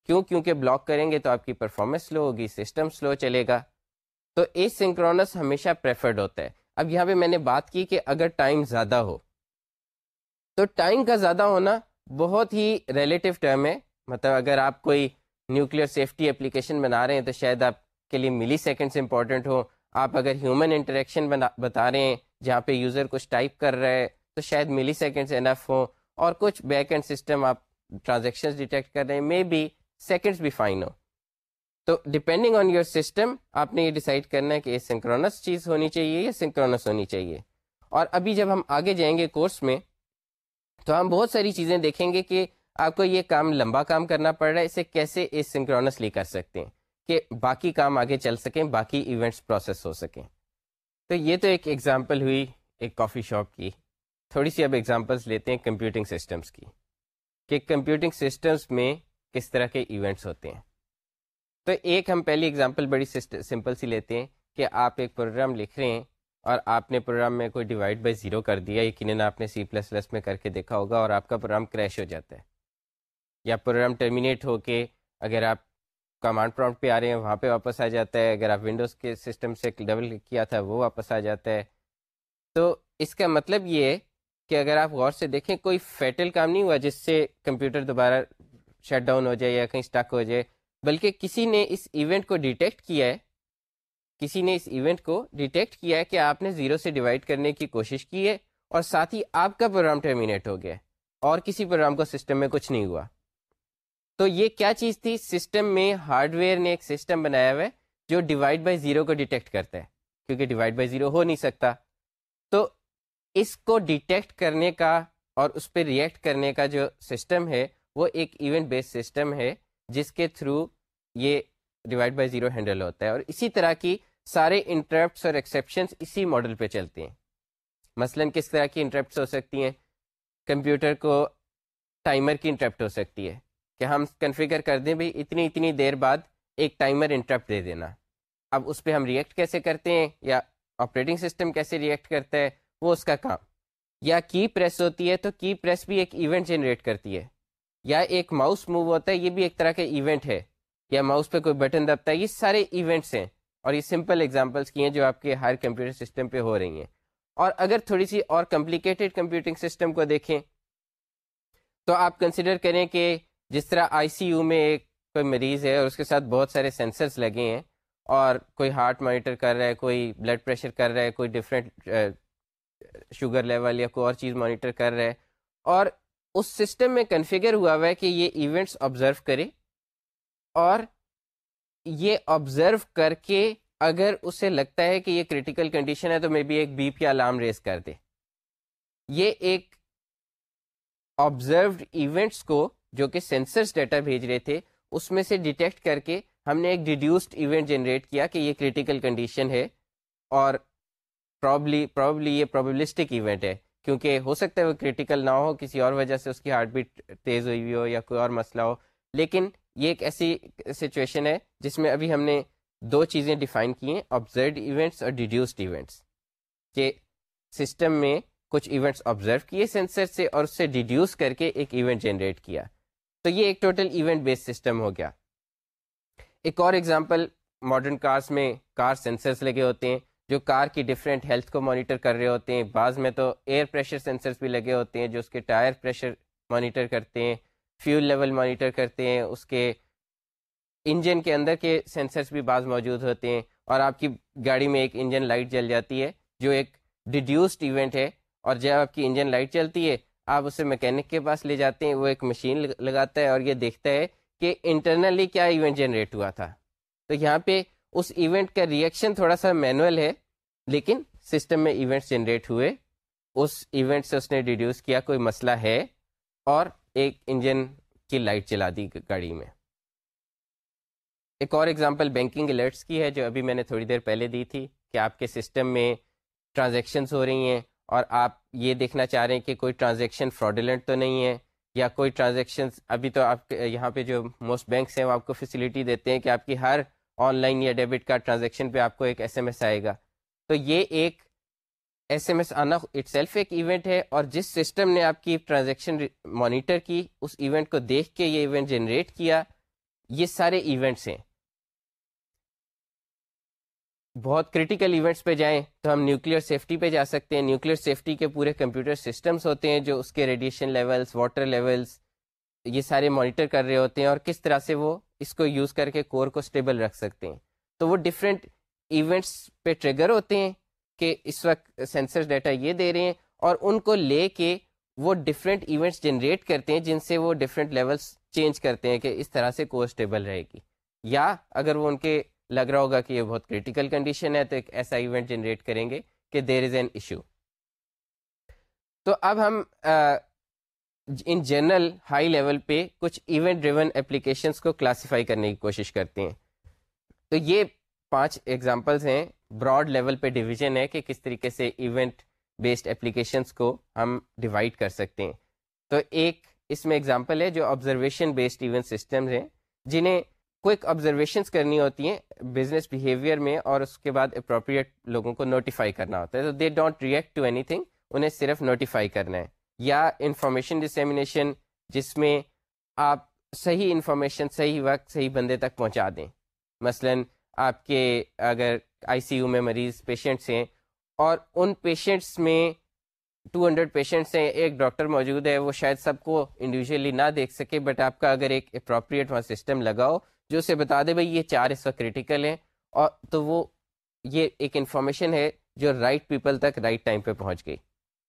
کیوں؟ کیونکہ بلاک کریں گے تو آپ کی پرفارمنس سلو ہوگی سسٹم سلو چلے گا۔ تو اے سنکرونس ہمیشہ پریفرڈ ہوتا ہے۔ اب یہاں پہ میں نے بات کی کہ اگر ٹائم زیادہ ہو، تو ٹائم کا زیادہ ہونا بہت ہی ریلیٹو ٹرم ہے۔ مطلب اگر آپ کوئی نیوکلیر سیفٹی اپلیکیشن بنا رہے ہیں تو شاید آپ کے لیے ملی سیکنڈس امپورٹنٹ ہو آپ اگر ہیومن انٹریکشن بتا رہے ہیں، جہاں پہ یوزر کچھ ٹائپ کر رہے ہیں تو شاید ملی سیکنڈس انف ہوں۔ اور کچھ بیک اینڈ سسٹم آپ ٹرانزیکشن ڈیٹیکٹ کر رہے ہیں مے بی سیکنڈس بھی فائن ہو تو ڈپینڈنگ آن یور سسٹم آپ نے یہ ڈیسائڈ کرنا ہے کہ یہ سنکرونس چیز ہونی چاہیے یا سنکرونس ہونی چاہیے۔ اور ابھی جب ہم آگے جائیں گے کورس میں، تو ہم بہت ساری چیزیں دیکھیں گے کہ آپ کو یہ کام لمبا کام کرنا پڑ رہا ہے، اسے کیسے اس سنکرونسلی کر سکتے ہیں؟ کہ باقی کام آگے چل سکیں، باقی ایونٹس پروسیس ہو سکیں۔ تو یہ تو ایک ایگزامپل ہوئی ایک کافی شاپ کی۔ تھوڑی سی اب ایگزامپلس لیتے ہیں کمپیوٹنگ سسٹمس کی۔ کہ کمپیوٹنگ سسٹمس میں کس طرح کے ایونٹس ہوتے ہیں۔ تو ایک ہم پہلی ایگزامپل بڑی سمپل سی لیتے ہیں کہ آپ ایک پروگرام لکھ رہے ہیں اور آپ نے پروگرام میں کوئی ڈیوائڈ بائی زیرو کر دیا، یقیناً آپ نے سی پلس پلس میں کر کے دیکھا ہوگا اور آپ کا پروگرام کریش ہو جاتا ہے۔ یا پروگرام ٹرمینیٹ ہو کے اگر آپ کمانڈ پراؤنٹ پہ آ رہے ہیں، وہاں پہ واپس آ جاتا ہے۔ اگر آپ ونڈوز کے سسٹم سے ڈبل کیا تھا، وہ واپس آ جاتا ہے۔ تو اس کا مطلب یہ ہے کہ اگر آپ غور سے دیکھیں، کوئی فیٹل کام نہیں ہوا جس سے کمپیوٹر دوبارہ شٹ ڈاؤن ہو جائے یا کہیں اسٹک ہو جائے۔ بلکہ کسی نے اس ایونٹ کو ڈیٹیکٹ کیا ہے، کسی نے اس ایونٹ کو ڈیٹیکٹ کیا ہے کہ آپ نے زیرو سے ڈیوائڈ کرنے کی کوشش کی ہے اور ساتھ ہی آپ کا پروگرام ٹرمینیٹ ہو گیا اور کسی پروگرام کو سسٹم میں کچھ نہیں ہوا۔ تو یہ کیا چیز تھی؟ سسٹم میں ہارڈ ویئر نے ایک سسٹم بنایا ہوا ہے جو ڈیوائڈ بائی زیرو کو ڈیٹیکٹ کرتا ہے، کیونکہ ڈیوائڈ بائی زیرو ہو نہیں سکتا۔ تو اس کو ڈیٹیکٹ کرنے کا اور اس پہ ریئیکٹ کرنے کا جو سسٹم ہے، وہ ایک ایونٹ بیس سسٹم ہے۔ جس کے تھرو یہ ڈیوائڈ بائی زیرو ہینڈل ہوتا ہے اور اسی طرح کی سارے انٹرپٹس اور ایکسیپشنس اسی ماڈل پہ چلتے ہیں۔ مثلا کس طرح کی انٹرپٹس ہو سکتی ہیں؟ کمپیوٹر کو ٹائمر کی انٹرپٹ ہو سکتی ہے کہ ہم کنفیگر کر دیں بھائی اتنی اتنی دیر بعد ایک ٹائمر انٹرپٹ دے دینا۔ اب اس پہ ہم ریئیکٹ کیسے کرتے ہیں یا آپریٹنگ سسٹم کیسے ریئیکٹ کرتا ہے وہ اس کا کام۔ یا کی پریس ہوتی ہے تو کی پریس بھی ایک ایونٹ جنریٹ کرتی ہے۔ یا ایک ماؤس موو ہوتا ہے، یہ بھی ایک طرح کا ایونٹ ہے۔ یا ماؤس پہ کوئی بٹن دبتا ہے، یہ سارے ایونٹس ہیں۔ اور یہ سمپل ایگزامپلس کی ہیں جو آپ کے ہر کمپیوٹر سسٹم پہ ہو رہی ہیں۔ اور اگر تھوڑی سی اور کمپلیکیٹڈ کمپیوٹنگ سسٹم کو دیکھیں، تو آپ کنسیڈر کریں کہ جس طرح آئی سی یو میں ایک کوئی مریض ہے اور اس کے ساتھ بہت سارے سینسرس لگے ہیں اور کوئی ہارٹ مانیٹر کر رہا ہے، کوئی بلڈ پریشر کر رہا ہے، کوئی ڈفرینٹ شوگر لیول یا کوئی اور چیز مانیٹر کر رہا ہے۔ اور اس سسٹم میں کنفیگر ہوا ہوا ہے کہ یہ ایونٹس آبزرو کرے اور یہ آبزرو کر کے اگر اسے لگتا ہے کہ یہ کریٹیکل کنڈیشن ہے تو مے بی ایک بیپ یا الارم ریز کر دے۔ یہ ایک آبزروڈ ایونٹس کو جو کہ سینسرس ڈیٹا بھیج رہے تھے، اس میں سے ڈیٹیکٹ کر کے ہم نے ایک ڈیڈیوسڈ ایونٹ جنریٹ کیا کہ یہ کریٹیکل کنڈیشن ہے اور پرابلی پرابلی یہ پرابلسٹک ایونٹ ہے۔ کیونکہ ہو سکتا ہے وہ کریٹیکل نہ ہو، کسی اور وجہ سے اس کی ہارٹ بیٹ تیز ہوئی ہوئی ہو یا کوئی اور مسئلہ ہو۔ لیکن یہ ایک ایسی سچویشن ہے جس میں ابھی ہم نے دو چیزیں ڈیفائن کی ہیں آبزروڈ ایونٹس اور ڈیڈیوسڈ ایونٹس کہ سسٹم میں کچھ ایونٹس آبزرو کیے سینسر سے اور اس سے ڈیڈیوس کر کے ایک ایونٹ جنریٹ کیا۔ تو یہ ایک ٹوٹل ایونٹ بیس سسٹم ہو گیا۔ ایک اور ایگزامپل ماڈرن کارس میں کار سینسرس لگے ہوتے ہیں۔ جو کار کی ڈفرینٹ ہیلتھ کو مانیٹر کر رہے ہوتے ہیں، بعض میں تو ایئر پریشر سینسرس بھی لگے ہوتے ہیں جو اس کے ٹائر پریشر مانیٹر کرتے ہیں فیول لیول مانیٹر کرتے ہیں، اس کے انجن کے اندر کے سینسرس بھی بعض موجود ہوتے ہیں۔ اور آپ کی گاڑی میں ایک انجن لائٹ جل جاتی ہے، جو ایک ڈیڈیوسڈ ایونٹ ہے۔ اور جب آپ کی انجن لائٹ چلتی ہے، آپ اسے میکینک کے پاس لے جاتے ہیں، وہ ایک مشین لگاتا ہے اور یہ دیکھتا ہے کہ انٹرنلی کیا ایونٹ جنریٹ ہوا تھا۔ تو یہاں پہ اس ایونٹ کا ریئیکشن تھوڑا سا مینوئل ہے، لیکن سسٹم میں ایونٹس جنریٹ ہوئے۔ اس ایونٹ سے اس نے ڈیڈیوس کیا کوئی مسئلہ ہے اور ایک انجن کی لائٹ چلا دی گاڑی میں۔ ایک اور ایگزامپل بینکنگ الرٹس کی ہے، جو ابھی میں نے تھوڑی دیر پہلے دی تھی کہ آپ کے سسٹم میں ٹرانزیکشنس ہو رہی ہیں اور آپ یہ دیکھنا چاہ رہے ہیں کہ کوئی ٹرانزیکشن فراڈیلنٹ تو نہیں ہے یا کوئی ٹرانزیکشن ابھی تو آپ یہاں پہ جو موسٹ بینکس ہیں، وہ آپ کو فیسلٹی دیتے ہیں کہ آپ کی ہر آن لائن یا ڈیبٹ کارڈ ٹرانزیکشن پہ آپ کو ایک ایس ایم ایس آئے گا۔ تو یہ ایک ایس ایم ایس آنا اٹ سیلف ایک ایونٹ ہے اور جس سسٹم نے آپ کی ٹرانزیکشن مانیٹر کی، اس ایونٹ کو دیکھ کے یہ ایونٹ جنریٹ کیا، یہ سارے ایونٹس ہیں۔ بہت کریٹیکل ایونٹس پہ جائیں تو ہم نیوکلیر سیفٹی پہ جا سکتے ہیں۔ نیوکلیر سیفٹی کے پورے کمپیوٹر سسٹمس ہوتے ہیں جو اس کے ریڈیشن لیولس واٹر لیولس یہ سارے مانیٹر کر رہے ہوتے ہیں اور کس طرح سے وہ اس کو یوز کر کے کور کو اسٹیبل رکھ سکتے ہیں۔ تو وہ ڈفرینٹ ایونٹس پہ ٹریگر ہوتے ہیں کہ اس وقت سینسر ڈیٹا یہ دے رہے ہیں اور ان کو لے کے وہ ڈفرینٹ ایونٹس جنریٹ کرتے ہیں جن سے وہ ڈفرینٹ لیولس چینج کرتے ہیں کہ اس طرح سے کور اسٹیبل رہے گی۔ یا اگر وہ ان کے لگ رہا ہوگا کہ یہ بہت کریٹیکل کنڈیشن ہے تو ایک ایسا ایونٹ جنریٹ کریں گے کہ دیر از این ایشو تو اب ہم ان جنرل ہائی لیول پہ کچھ ایونٹ ڈریون اپلیکیشنس کو کلاسیفائی کرنے کی کوشش کرتے ہیں۔ تو یہ پانچ ایگزامپلس ہیں۔ براڈ لیول پہ ڈویژن ہے کہ کس طریقے سے ایونٹ بیسڈ اپلیکیشنس کو ہم ڈیوائڈ کر سکتے ہیں۔ تو ایک اس میں ایگزامپل ہے جو آبزرویشن بیسڈ ایونٹ سسٹمز ہیں، جنہیں کوئک آبزرویشنس کرنی ہوتی ہیں بزنس بیہیویئر میں اور اس کے بعد اپروپریٹ لوگوں کو نوٹیفائی کرنا ہوتا ہے۔ تو they don't react to anything انہیں صرف نوٹیفائی کرنا ہے۔ یا انفارمیشن ڈسیمنیشن جس میں آپ صحیح انفارمیشن صحیح وقت، صحیح بندے تک پہنچا دیں۔ مثلا آپ کے اگر آئی سی یو میں مریض پیشنٹس ہیں اور ان پیشنٹس میں ٹو ہنڈریڈ پیشنٹس ہیں، ایک ڈاکٹر موجود ہے، وہ شاید سب کو انڈیویجلی نہ دیکھ سکے بٹ آپ کا اگر ایک اپروپریٹ وہاں سسٹم لگاؤ جو اسے بتا دے بھائی یہ چار اس وقت کریٹیکل ہیں اور تو وہ یہ ایک انفارمیشن ہے جو رائٹ right پیپل تک رائٹ right ٹائم پہ پہنچ گئی۔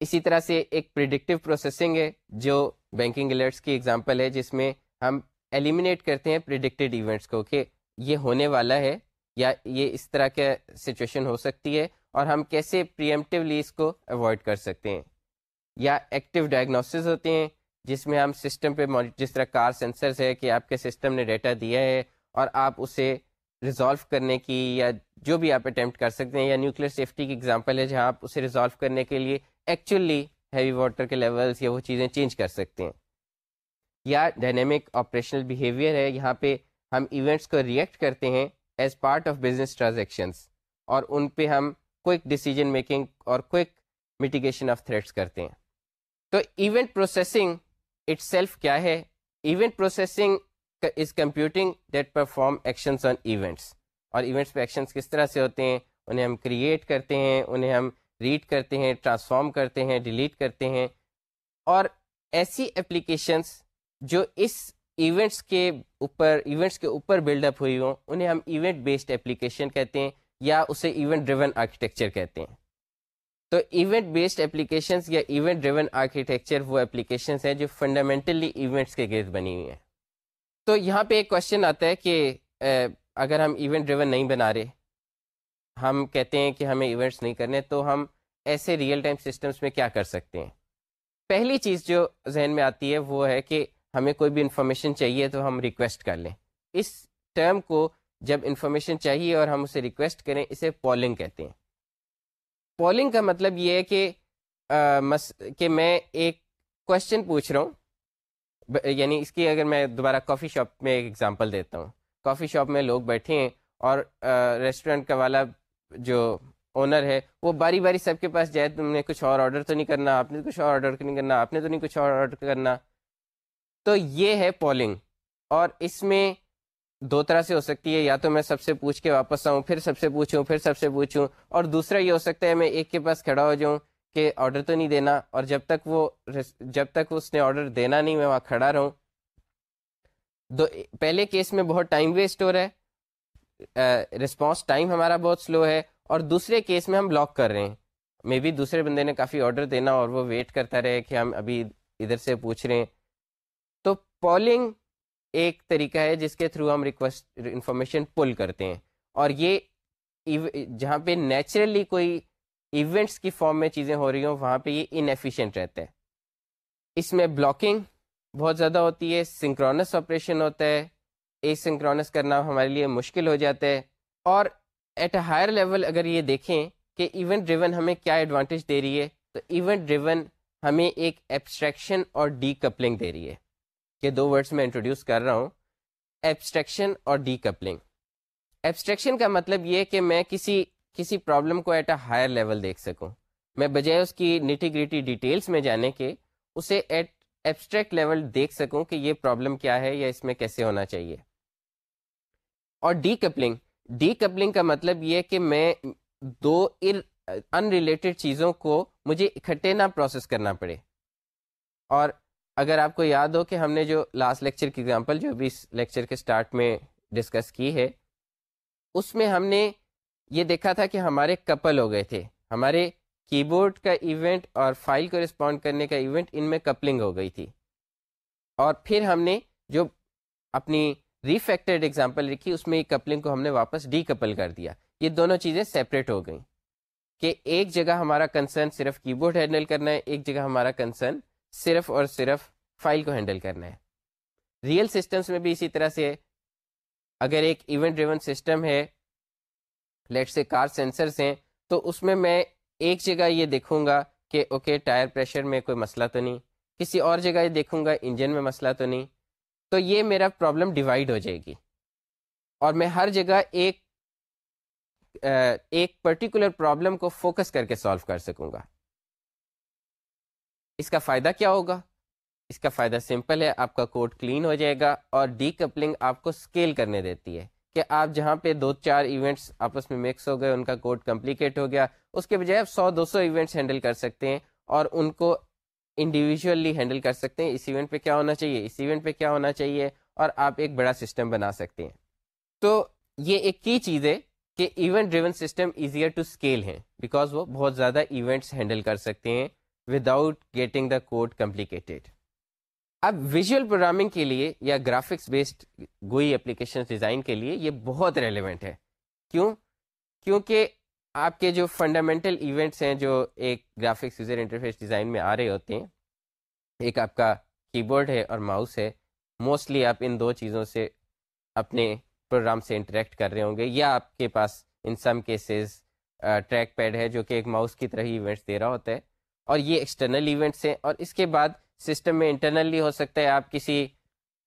اسی طرح سے ایک پریڈکٹیو پروسیسنگ ہے، جو بینکنگ الرٹس کی ایگزامپل ہے، جس میں ہم ایلیمینیٹ کرتے ہیں پریڈکٹیڈ ایونٹس کو کہ یہ ہونے والا ہے یا یہ اس طرح کا سچویشن ہو سکتی ہے اور ہم کیسے پریمپٹیولی اس کو اوائڈ کر سکتے ہیں۔ یا ایکٹیو ڈائگنوسز ہوتے ہیں، جس میں ہم سسٹم پہ جس طرح کار سینسرز ہے کہ آپ کے سسٹم نے ڈیٹا دیا ہے اور آپ اسے ریزالو کرنے کی یا جو بھی آپ اٹیمپٹ کر سکتے ہیں، یا نیوکلیر سیفٹی کی ایگزامپل ہے، جہاں آپ اسے ریزالو کرنے کے لیے ایکچولی ہیوی واٹر کے لیولس یا وہ چیزیں چینج کر سکتے ہیں۔ یا ڈائنامک آپریشنل بیہیویئر ہے، یہاں پہ ہم ایونٹس کو ریئیکٹ کرتے ہیں as part of business transactions اور ان پہ ہم کوئک ڈیسیجن میکنگ اور کوئک میٹیگیشن آف تھریٹس کرتے ہیں۔ تو ایونٹ پروسیسنگ اٹ سیلف کیا ہے؟ Event processing is computing that perform actions on events اور ایونٹس پہ ایکشنس کس طرح سے ہوتے ہیں؟ انہیں ہم کریٹ کرتے ہیں، انہیں ہم ریڈ کرتے ہیں، ٹرانسفارم کرتے ہیں، ڈیلیٹ کرتے ہیں۔ اور ایسی اپلیکیشنس جو اس ایونٹس کے اوپر، ایونٹس کے اوپر بلڈ اپ ہوئی ہوں، انہیں ہم ایونٹ بیسڈ اپلیکیشن کہتے ہیں یا اسے ایونٹ ڈریون آرکیٹیکچر کہتے ہیں۔ تو ایونٹ بیسڈ اپلیکیشنس یا ایونٹ ڈریون آرکیٹیکچر وہ اپلیکیشنس ہیں جو فنڈامنٹلی ایونٹس کے گرد بنی ہوئی ہیں۔ تو یہاں پہ ایک کوشچن آتا ہے کہ اگر ہم ایونٹ ڈریون نہیں بنا رہے ہم کہتے ہیں کہ ہمیں ایونٹس نہیں کرنے تو ہم ایسے ریئل ٹائم سسٹمس میں کیا کر سکتے ہیں؟ پہلی چیز جو ذہن میں آتی ہے وہ ہے کہ ہمیں کوئی بھی انفارمیشن چاہیے تو ہم ریکویسٹ کر لیں۔ اس ٹرم کو جب انفارمیشن چاہیے اور ہم اسے ریکویسٹ کریں اسے پولنگ کہتے ہیں۔ پولنگ کا مطلب یہ ہے کہ آ, مس کہ میں ایک کوشچن پوچھ رہا ہوں۔ یعنی اس کی اگر میں دوبارہ کافی شاپ میں ایک ایگزامپل دیتا ہوں۔ کافی شاپ میں لوگ بیٹھے ہیں اور ریسٹورینٹ کا والا جو اونر ہے، وہ باری باری سب کے پاس جائے، تم نے کچھ اور آرڈر تو نہیں کرنا، آپ نے کچھ اور آرڈر نہیں کرنا، آپ نے تو نہیں کچھ اور آرڈر کرنا۔ تو یہ ہے پولنگ اور اس میں دو طرح سے ہو سکتی ہے، یا تو میں سب سے پوچھ کے واپس آؤں، پھر سب سے پوچھوں، پھر سب سے پوچھوں۔ اور دوسرا یہ ہو سکتا ہے، میں ایک کے پاس کھڑا ہو جاؤں کہ آرڈر تو نہیں دینا، اور جب تک وہ جب تک اس نے آرڈر دینا نہیں، میں وہاں کھڑا رہوں۔ دو پہلے کیس میں بہت ٹائم ویسٹ ہو رہا ہے رسپانس ٹائم ہمارا بہت سلو ہے اور دوسرے کیس میں ہم بلاک کر رہے ہیں۔ مے بی دوسرے بندے نے کافی آرڈر دینا اور وہ ویٹ کرتا رہے کہ ہم ابھی ادھر سے پوچھ رہے ہیں۔ تو پولنگ ایک طریقہ ہے جس کے تھرو ہم ریکویسٹ انفارمیشن پل کرتے ہیں۔ اور یہ جہاں پہ نیچرلی کوئی ایونٹس کی فارم میں چیزیں ہو رہی ہوں، وہاں پہ یہ انفیشینٹ رہتا ہے۔ اس میں بلاکنگ بہت زیادہ ہوتی ہے سنکرونس آپریشن ہوتا ہے۔ اے کرنا ہمارے لیے مشکل ہو جاتا ہے۔ اور ایٹ اے ہائر لیول اگر یہ دیکھیں کہ ایونٹ ڈریون ہمیں کیا ایڈوانٹیج دے رہی ہے، تو ایونٹ ڈریون ہمیں ایک ایبسٹریکشن اور ڈی کپلنگ دے رہی ہے۔ یہ دو ورڈس میں انٹروڈیوس کر رہا ہوں۔ ایبسٹریکشن اور ڈی کپلنگ ایبسٹریکشن کا مطلب یہ کہ میں کسی کسی پرابلم کو ایٹ اے ہائر لیول دیکھ سکوں۔ میں بجائے اس کی نیٹی گریٹی ڈیٹیلس میں جانے کے اسے ایٹ ایبسٹریکٹ لیول دیکھ سکوں کہ یہ پرابلم کیا ہے یا اس میں کیسے ہونا چاہیے۔ اور ڈی کپلنگ ڈی کپلنگ کا مطلب یہ کہ میں دو ان ریلیٹڈ چیزوں کو مجھے اکٹھے نہ پروسیس کرنا پڑے۔ اور اگر آپ کو یاد ہو کہ ہم نے جو لاسٹ لیکچر کی ایگزامپل جو بھی اس لیکچر کے سٹارٹ میں ڈسکس کی ہے، اس میں ہم نے یہ دیکھا تھا کہ ہمارے کپل ہو گئے تھے۔ ہمارے کی بورڈ کا ایونٹ اور فائل کو رسپونڈ کرنے کا ایونٹ ان میں کپلنگ ہو گئی تھی۔ اور پھر ہم نے جو اپنی ریفیکٹڈ ایگزامپل لکھی اس میں کپلنگ کو ہم نے واپس ڈی کپل کر دیا۔ یہ دونوں چیزیں سیپریٹ ہو گئیں۔ کہ ایک جگہ ہمارا کنسرن صرف کی بورڈ ہینڈل کرنا ہے، ایک جگہ ہمارا کنسرن صرف اور صرف فائل کو ہینڈل کرنا ہے۔ ریئل سسٹمس میں بھی اسی طرح سے اگر ایک ایونٹ ڈریون سسٹم ہے لیٹ سے کار سینسرس ہیں، تو اس میں میں ایک جگہ یہ دیکھوں گا کہ اوکے ٹائر پریشر میں کوئی مسئلہ تو نہیں۔ کسی اور جگہ یہ دیکھوں گا انجن میں مسئلہ تو نہیں۔ تو یہ میرا پرابلم ڈیوائڈ ہو جائے گی۔ اور میں ہر جگہ ایک ایک پرٹیکولر پرابلم کو فوکس کر کے سالو کر سکوں گا۔ اس کا فائدہ کیا ہوگا؟ اس کا فائدہ سمپل ہے، آپ کا کوڈ کلین ہو جائے گا اور ڈی کپلنگ آپ کو اسکیل کرنے دیتی ہے کہ آپ جہاں پہ دو چار ایونٹس آپس میں مکس ہو گئے، ان کا کوڈ کمپلیکیٹ ہو گیا، اس کے بجائے آپ سو دو سو ایونٹس ہینڈل کر سکتے ہیں اور ان کو انڈیویجلی ہینڈل کر سکتے ہیں۔ اس ایونٹ پہ کیا ہونا چاہیے؟ اس ایونٹ پہ کیا ہونا چاہیے؟ اور آپ ایک بڑا سسٹم بنا سکتے ہیں۔ تو یہ ایک کی چیز ہے کہ event driven system easier to scale ہیں بیکاز وہ بہت زیادہ ایونٹس ہینڈل کر سکتے ہیں without getting the code complicated اب ویژول پروگرامنگ کے لیے یا graphics based GUI application design کے لیے یہ بہت ریلیونٹ ہے۔ کیوں؟ کیونکہ آپ کے جو فنڈامنٹل ایونٹس ہیں جو ایک گرافکس یوزر انٹرفیس ڈیزائن میں آ رہے ہوتے ہیں، ایک آپ کا کی بورڈ ہے اور ماؤس ہے موسٹلی آپ ان دو چیزوں سے اپنے پروگرام سے انٹریکٹ کر رہے ہوں گے، یا آپ کے پاس in some cases trackpad ہے جو کہ ایک ماؤس کی طرح ہی ایونٹس دے رہا ہوتا ہے، اور یہ ایکسٹرنل ایونٹس ہیں، اور اس کے بعد سسٹم میں انٹرنلی ہو سکتا ہے آپ کسی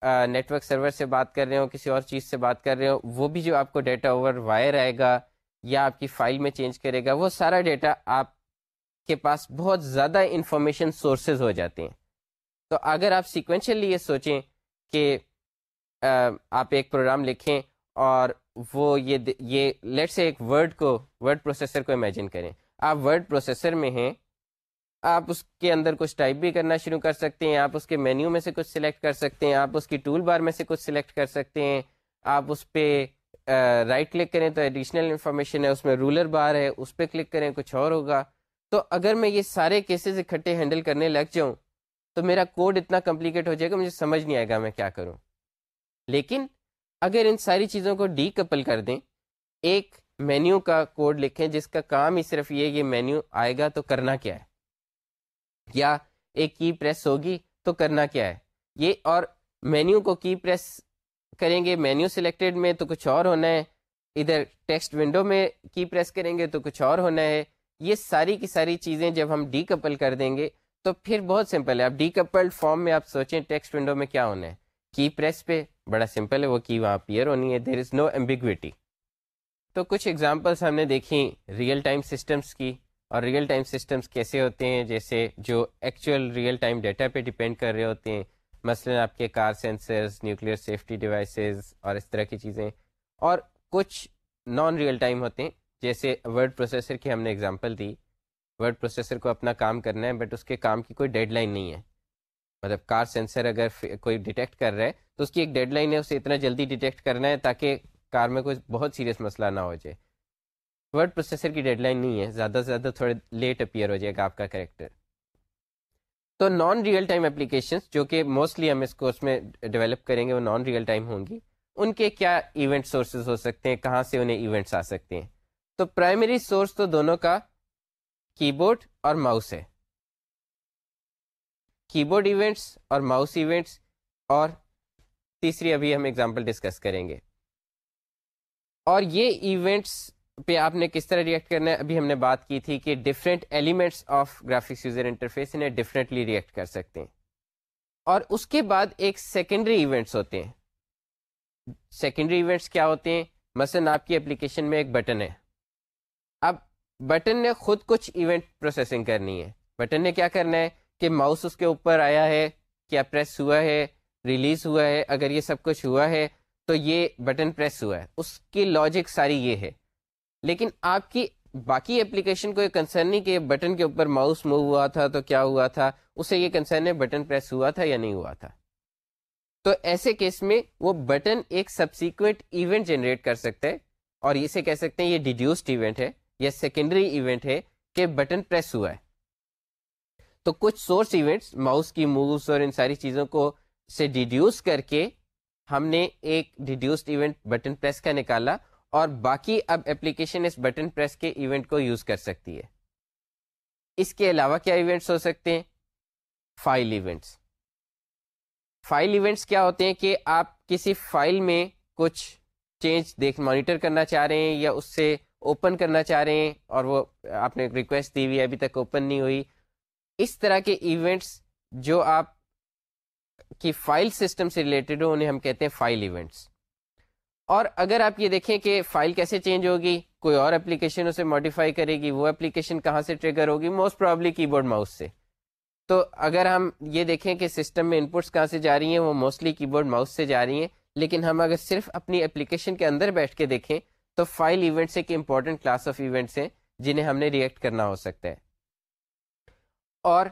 نیٹورک سرور سے بات کر رہے ہو کسی اور چیز سے بات کر رہے ہو وہ بھی جو آپ کو ڈیٹا اوور وائر آئے گا یا آپ کی فائل میں چینج کرے گا، وہ سارا ڈیٹا آپ کے پاس بہت زیادہ انفارمیشن سورسز ہو جاتے ہیں۔ تو اگر آپ سیکوینشلی یہ سوچیں کہ آپ ایک پروگرام لکھیں اور وہ یہ یہ لیٹ سے ایک ورڈ کو ورڈ پروسیسر کو امیجن کریں۔ آپ ورڈ پروسیسر میں ہیں، آپ اس کے اندر کچھ ٹائپ بھی کرنا شروع کر سکتے ہیں، آپ اس کے مینیو میں سے کچھ سلیکٹ کر سکتے ہیں، آپ اس کی ٹول بار میں سے کچھ سلیکٹ کر سکتے ہیں، آپ اس پہ رائٹ کلک کریں تو ایڈیشنل انفارمیشن ہے، اس میں رولر بار ہے، اس پہ کلک کریں، کچھ اور ہوگا۔ تو اگر میں یہ سارے کیسز اکٹھے ہینڈل کرنے لگ جاؤں، تو میرا کوڈ اتنا کمپلیکیٹ ہو جائے گا، مجھے سمجھ نہیں آئے گا میں کیا کروں۔ لیکن اگر ان ساری چیزوں کو ڈی کپل کر دیں، ایک مینیو کا کوڈ لکھیں، جس کا کام ہی صرف یہ یہ مینیو آئے گا تو کرنا کیا ہے؟ یا ایک کی پریس ہوگی تو کرنا کیا ہے؟ یہ اور مینیو کو کی پریس کریں گے مینیو سلیکٹڈ میں تو کچھ اور ہونا ہے، ادھر ٹیکسٹ ونڈو میں کی پریس کریں گے تو کچھ اور ہونا ہے۔ یہ ساری کی ساری چیزیں جب ہم ڈی کپل کر دیں گے تو پھر بہت سمپل ہے۔ اب ڈی کپلڈ فارم میں آپ سوچیں ٹیکسٹ ونڈو میں کیا ہونا ہے۔ کی پریس پہ، بڑا سمپل ہے، وہ کی وہاں پیئر ہونی ہے۔ دیر از نو ایمبیگوٹی تو کچھ ایگزامپلس ہم نے دیکھی ریئل ٹائم سسٹمس کی۔ اور ریئل ٹائم سسٹمس کیسے ہوتے ہیں؟ جیسے جو ایکچوئل ریئل ٹائم ڈیٹا پہ ڈپینڈ کر رہے ہوتے ہیں۔ مثلا آپ کے car sensors nuclear safety devices اور اس طرح کی چیزیں۔ اور کچھ نان ریئل ٹائم ہوتے ہیں، جیسے ورڈ پروسیسر کی ہم نے اگزامپل دی۔ ورڈ پروسیسر کو اپنا کام کرنا ہے، بٹ اس کے کام کی کوئی ڈیڈ لائن نہیں ہے۔ مطلب کار سینسر اگر کوئی ڈیٹیکٹ کر رہا ہے، تو اس کی ایک ڈیڈ لائن ہے، اسے اتنا جلدی ڈیٹیکٹ کرنا ہے تاکہ کار میں کوئی بہت سیریس مسئلہ نہ ہو جائے۔ ورڈ پروسیسر کی ڈیڈ لائن نہیں ہے، زیادہ سے زیادہ تھوڑے لیٹ اپیئر ہو جائے گا آپ کا کریکٹر۔ تو نان ریئل ٹائم اپلیکیشن جو کہ موسٹلی ہم اس کورس میں ڈیولپ کریں گے وہ نان ریئل ٹائم ہوں گی، ان کے کیا ایونٹ سورسز ہو سکتے ہیں، کہاں سے انہیں ایونٹس آ سکتے ہیں؟ تو پرائمری سورس تو دونوں کا کی بورڈ اور ماؤس ہے۔ کی بورڈ ایونٹس اور ماؤس ایونٹس اور تیسری ابھی ہم ایگزامپل ڈسکس کریں گے۔ اور یہ ایونٹس پہ آپ نے کس طرح ریئیکٹ کرنا ہے؟ ابھی ہم نے بات کی تھی کہ different elements of graphics user interface انہیں ڈفرینٹلی ریئیکٹ کر سکتے ہیں۔ اور اس کے بعد ایک سیکنڈری ایونٹس ہوتے ہیں۔ سیکنڈری ایونٹس کیا ہوتے ہیں؟ مثلا آپ کی اپلیکیشن میں ایک بٹن ہے۔ اب بٹن نے خود کچھ ایونٹ پروسیسنگ کرنی ہے۔ بٹن نے کیا کرنا ہے؟ کہ ماؤس اس کے اوپر آیا ہے کیا پریس ہوا ہے ریلیز ہوا ہے۔ اگر یہ سب کچھ ہوا ہے تو یہ بٹن پریس ہوا ہے۔ اس کی لاجک ساری یہ ہے۔ لیکن آپ کی باقی اپلیکیشن کو یہ کنسرن نہیں کہ بٹن کے اوپر ماؤس موو ہوا تھا تو کیا ہوا تھا؟ اسے یہ کنسرن ہے بٹن پریس ہوا تھا یا نہیں ہوا تھا؟ تو ایسے کیس میں وہ بٹن ایک سبسیکوینٹ ایونٹ جنریٹ کر سکتے ہیں اور اسے کہہ سکتے ہیں یہ ڈیڈیوسڈ ایونٹ ہے یا سیکنڈری ایونٹ ہے کہ بٹن پریس ہوا ہے۔ تو کچھ سورس ایونٹس ماؤس کی مووز اور ان ساری چیزوں کو سے ڈیڈیوس کر کے ہم نے ایک ڈیڈیوسڈ ایونٹ بٹن پریس کا نکالا۔ اور باقی اب اپلیکیشن اس بٹن پریس کے ایونٹ کو یوز کر سکتی ہے۔ اس کے علاوہ کیا ایونٹس ہو سکتے ہیں؟ File events. فائل ایونٹس کیا ہوتے ہیں کہ آپ کسی فائل میں کچھ چینج دیکھ، مانیٹر کرنا چاہ رہے ہیں یا اس سے اوپن کرنا چاہ رہے ہیں اور وہ آپ نے ریکویسٹ دی ہوئی ابھی تک اوپن نہیں ہوئی۔ اس طرح کے ایونٹس جو آپ کی فائل سسٹم سے ریلیٹڈ ہو انہیں ہم کہتے ہیں فائل ایونٹس۔ اور اگر آپ یہ دیکھیں کہ فائل کیسے چینج ہوگی، کوئی اور اپلیکیشن اسے ماڈیفائی کرے گی، وہ اپلیکیشن کہاں سے ٹریگر ہوگی؟ Most probably keyboard mouse سے۔ تو اگر ہم یہ دیکھیں کہ سسٹم میں انپٹس کہاں سے جا رہی ہیں، وہ موسٹلی کی بورڈ ماؤس سے جا رہی ہیں۔ لیکن ہم اگر صرف اپنی اپلیکیشن کے اندر بیٹھ کے دیکھیں، تو فائل ایونٹس ایک امپورٹنٹ کلاس آف ایونٹس ہیں، جنہیں ہم نے ریئیکٹ کرنا ہو سکتا ہے۔ اور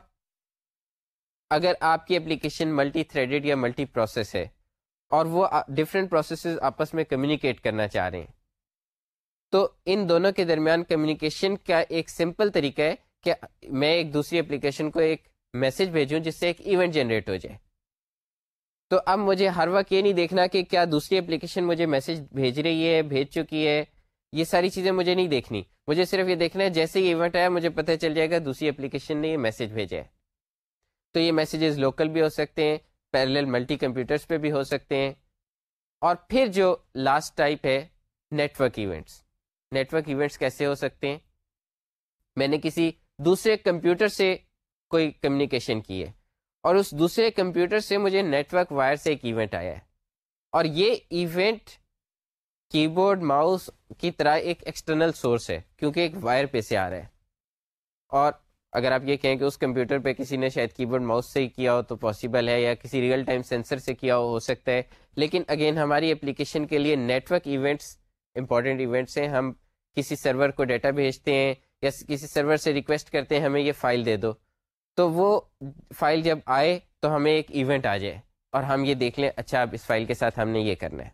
اگر آپ کی اپلیکیشن ملٹی تھریڈڈ یا ملٹی پروسیس ہے اور وہ ڈفرینٹ پروسیسز آپس میں کمیونیکیٹ کرنا چاہ رہے ہیں۔ تو ان دونوں کے درمیان کمیونیکیشن کا ایک سمپل طریقہ ہے کہ میں ایک دوسری اپلیکیشن کو ایک میسج بھیجوں جس سے ایک ایونٹ جنریٹ ہو جائے۔ تو اب مجھے ہر وقت یہ نہیں دیکھنا کہ کیا دوسری اپلیکیشن مجھے میسج بھیج رہی ہے، بھیج چکی ہے۔ یہ ساری چیزیں مجھے نہیں دیکھنی۔ مجھے صرف یہ دیکھنا ہے، جیسے ہی ایونٹ آیا، مجھے پتہ چل جائے گا دوسری اپلیکیشن نے یہ میسج بھیجا ہے۔ تو یہ میسیجز لوکل بھی ہو سکتے ہیں پیرل ملٹی کمپیوٹرس پہ بھی ہو سکتے ہیں۔ اور پھر جو لاسٹ ٹائپ ہے نیٹورک ایونٹس نیٹورک ایونٹس کیسے ہو سکتے ہیں؟ میں نے کسی دوسرے کمپیوٹر سے کوئی کمیونیکیشن کی ہے۔ اور اس دوسرے کمپیوٹر سے مجھے نیٹورک وائر سے ایک ایونٹ آیا ہے۔ اور یہ ایونٹ کی بورڈ ماؤس کی طرح ایک ایکسٹرنل سورس ہے، کیونکہ ایک وائر پہ سے آ رہا ہے۔ اور اگر آپ یہ کہیں کہ اس کمپیوٹر پہ کسی نے شاید کی بورڈ ماؤس سے ہی کیا ہو تو پاسبل ہے یا کسی ریئل ٹائم سینسر سے کیا ہو ہو سکتا ہے۔ لیکن اگین ہماری اپلیکیشن کے لیے نیٹورک ایونٹس امپورٹنٹ ایونٹس ہیں۔ ہم کسی سرور کو ڈیٹا بھیجتے ہیں یا کسی سرور سے ریکویسٹ کرتے ہیں، ہمیں یہ فائل دے دو۔ تو وہ فائل جب آئے تو ہمیں ایک ایونٹ آ جائے اور ہم یہ دیکھ لیں اچھا اب اس فائل کے ساتھ ہم نے یہ کرنا ہے۔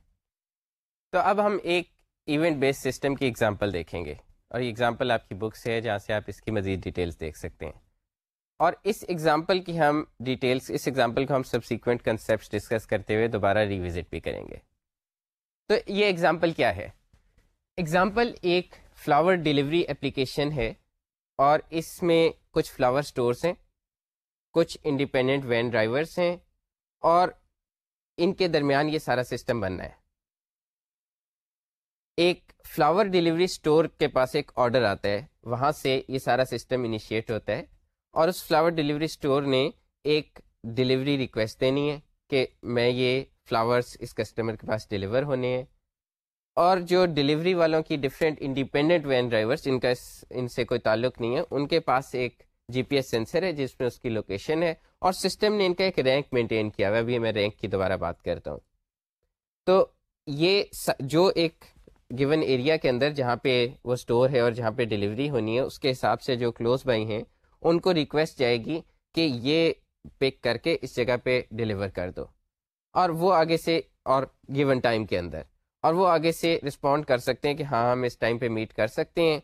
تو اب ہم ایک ایونٹ بیس سسٹم کی ایگزامپل دیکھیں گے۔ اور یہ ایگزامپل آپ کی بکس ہے جہاں سے آپ اس کی مزید ڈیٹیلس دیکھ سکتے ہیں۔ اور اس ایگزامپل کی ہم ڈیٹیلس اس ایگزامپل کو ہم سب سیکوینٹ کنسیپٹ ڈسکس کرتے ہوئے دوبارہ ریوزٹ بھی کریں گے۔ تو یہ ایگزامپل کیا ہے؟ ایگزامپل ایک فلاور ڈیلیوری اپلیکیشن ہے اور اس میں کچھ فلاور سٹورز ہیں، کچھ انڈیپینڈنٹ وین ڈرائیورس ہیں اور ان کے درمیان یہ سارا سسٹم بننا ہے۔ ایک فلاور ڈیلیوری اسٹور کے پاس ایک آرڈر آتا ہے۔ وہاں سے یہ سارا سسٹم انیشیٹ ہوتا ہے اور اس فلاور ڈیلیوری اسٹور نے ایک ڈیلیوری ریکویسٹ دینی ہے کہ میں یہ فلاورس اس کسٹمر کے پاس ڈیلیور ہونے ہیں۔ اور جو ڈلیوری والوں کی ڈفرینٹ انڈیپینڈنٹ وین ڈرائیورس جن کا ان سے کوئی تعلق نہیں ہے، ان کے پاس ایک جی پی ایس سینسر ہے جس میں اس کی لوکیشن ہے اور سسٹم نے ان کا ایک رینک مینٹین کیا ہوا ابھی میں رینک کی دوبارہ بات کرتا ہوں۔ تو یہ جو ایک گیون ایریا کے اندر جہاں پہ وہ اسٹور ہے اور جہاں پہ ڈلیوری ہونی ہے، اس کے حساب سے جو کلوز بائی ہیں، ان کو ریکویسٹ جائے گی کہ یہ پک کر کے اس جگہ پہ ڈلیور کر دو۔ اور وہ آگے سے اور گیون ٹائم کے اندر، اور وہ آگے سے رسپونڈ کر سکتے ہیں کہ ہاں ہم اس ٹائم پہ میٹ کر سکتے ہیں۔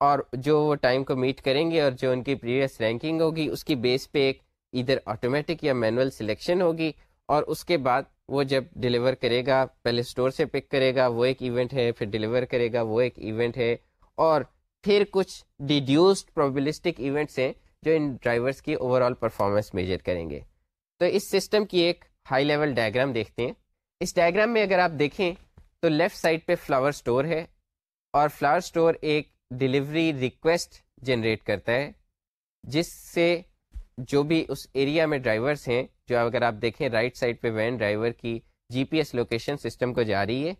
اور جو وہ ٹائم کو میٹ کریں گے اور جو ان کی پریویس رینکنگ ہوگی، اس کی بیس پہ ایک ادھر آٹومیٹک یا مینول سلیکشن ہوگی اور اس کے بعد وہ جب ڈلیور کرے گا، پہلے اسٹور سے پک کرے گا، وہ ایک ایونٹ ہے، پھر ڈلیور کرے گا، وہ ایک ایونٹ ہے، اور پھر کچھ ڈیڈیوسڈ پروبلسٹک ایونٹس ہیں جو ان ڈرائیورس کی اوور آل پرفارمنس میجر کریں گے۔ تو اس سسٹم کی ایک ہائی لیول ڈائگرام دیکھتے ہیں۔ اس ڈائگرام میں اگر آپ دیکھیں تو لیفٹ سائڈ پہ فلاور اسٹور ہے، اور فلاور اسٹور ایک ڈلیوری ریکویسٹ جنریٹ کرتا ہے، جس سے جو بھی اس ایریا میں ڈرائیورس ہیں، جو اگر آپ دیکھیں رائٹ سائڈ پہ وین ڈرائیور کی G P S location system کو جا رہی ہے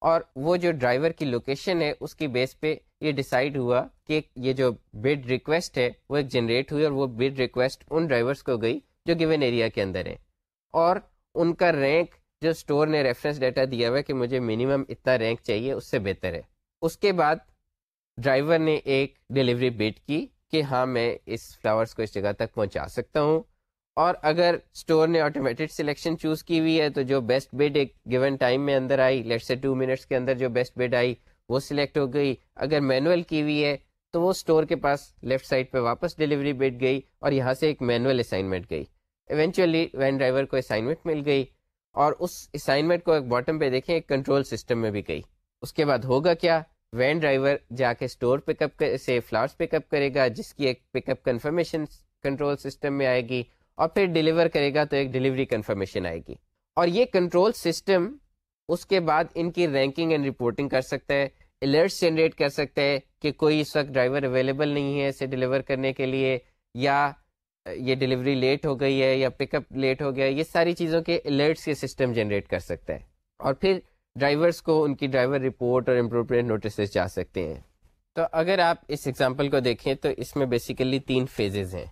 اور وہ جو ڈرائیور کی لوکیشن ہے، اس کی بیس پہ یہ ڈیسائیڈ ہوا کہ یہ جو بڈ ریکویسٹ ہے، وہ ایک جنریٹ ہوئی اور وہ بڈ ریکویسٹ ان ڈرائیورس کو گئی جو گیون ایریا کے اندر ہیں۔ اور ان کا رینک جو اسٹور نے ریفرنس ڈیٹا دیا ہوا ہے کہ مجھے منیمم اتنا رینک چاہیے، اس سے بہتر ہے۔ اس کے بعد ڈرائیور نے ایک ڈلیوری بیٹ کی۔ کہ ہاں میں اس فلاورس کو اس جگہ تک پہنچا سکتا ہوں۔ اور اگر اسٹور نے آٹومیٹک سلیکشن چوز کی ہوئی ہے تو جو بیسٹ بیڈ ایک گیون ٹائم میں اندر I let say two minutes کے اندر جو بیسٹ بیڈ آئی، وہ سلیکٹ ہو گئی۔ اگر مینوئل کی ہوئی ہے تو وہ اسٹور کے پاس لیفٹ سائڈ پہ واپس ڈلیوری بیٹ گئی اور یہاں سے ایک مینوئل اسائنمنٹ گئی۔ ایونچولی وین ڈرائیور کو اسائنمنٹ مل گئی اور اس اسائنمنٹ کو ایک باٹم پہ دیکھیں، ایک کنٹرول سسٹم میں بھی گئی۔ اس کے بعد ہوگا کیا؟ وین ڈرائیور جا کے اسٹور پک اپ سے فلاورس پک اپ کرے گا، جس کی ایک پک اپ کنفرمیشن کنٹرول سسٹم میں آئے گی، اور پھر ڈلیور کرے گا تو ایک ڈلیوری کنفرمیشن آئے گی۔ اور یہ کنٹرول سسٹم اس کے بعد ان کی رینکنگ اینڈ رپورٹنگ کر سکتا ہے الرٹس جنریٹ کر سکتا ہے کہ کوئی اس وقت ڈرائیور اویلیبل نہیں ہے اسے ڈلیور کرنے کے لیے، یا یہ ڈلیوری لیٹ ہو گئی ہے، یا پک اپ لیٹ ہو گیا یہ ساری چیزوں کے الرٹس کے سسٹم جنریٹ کر سکتا ہے۔ اور پھر ڈرائیورس کو ان کی ڈرائیور رپورٹ اور امپروپریٹ نوٹسز جا سکتے ہیں۔ تو اگر آپ اس ایگزامپل کو دیکھیں تو اس میں بیسیکلی تین فیزز ہیں۔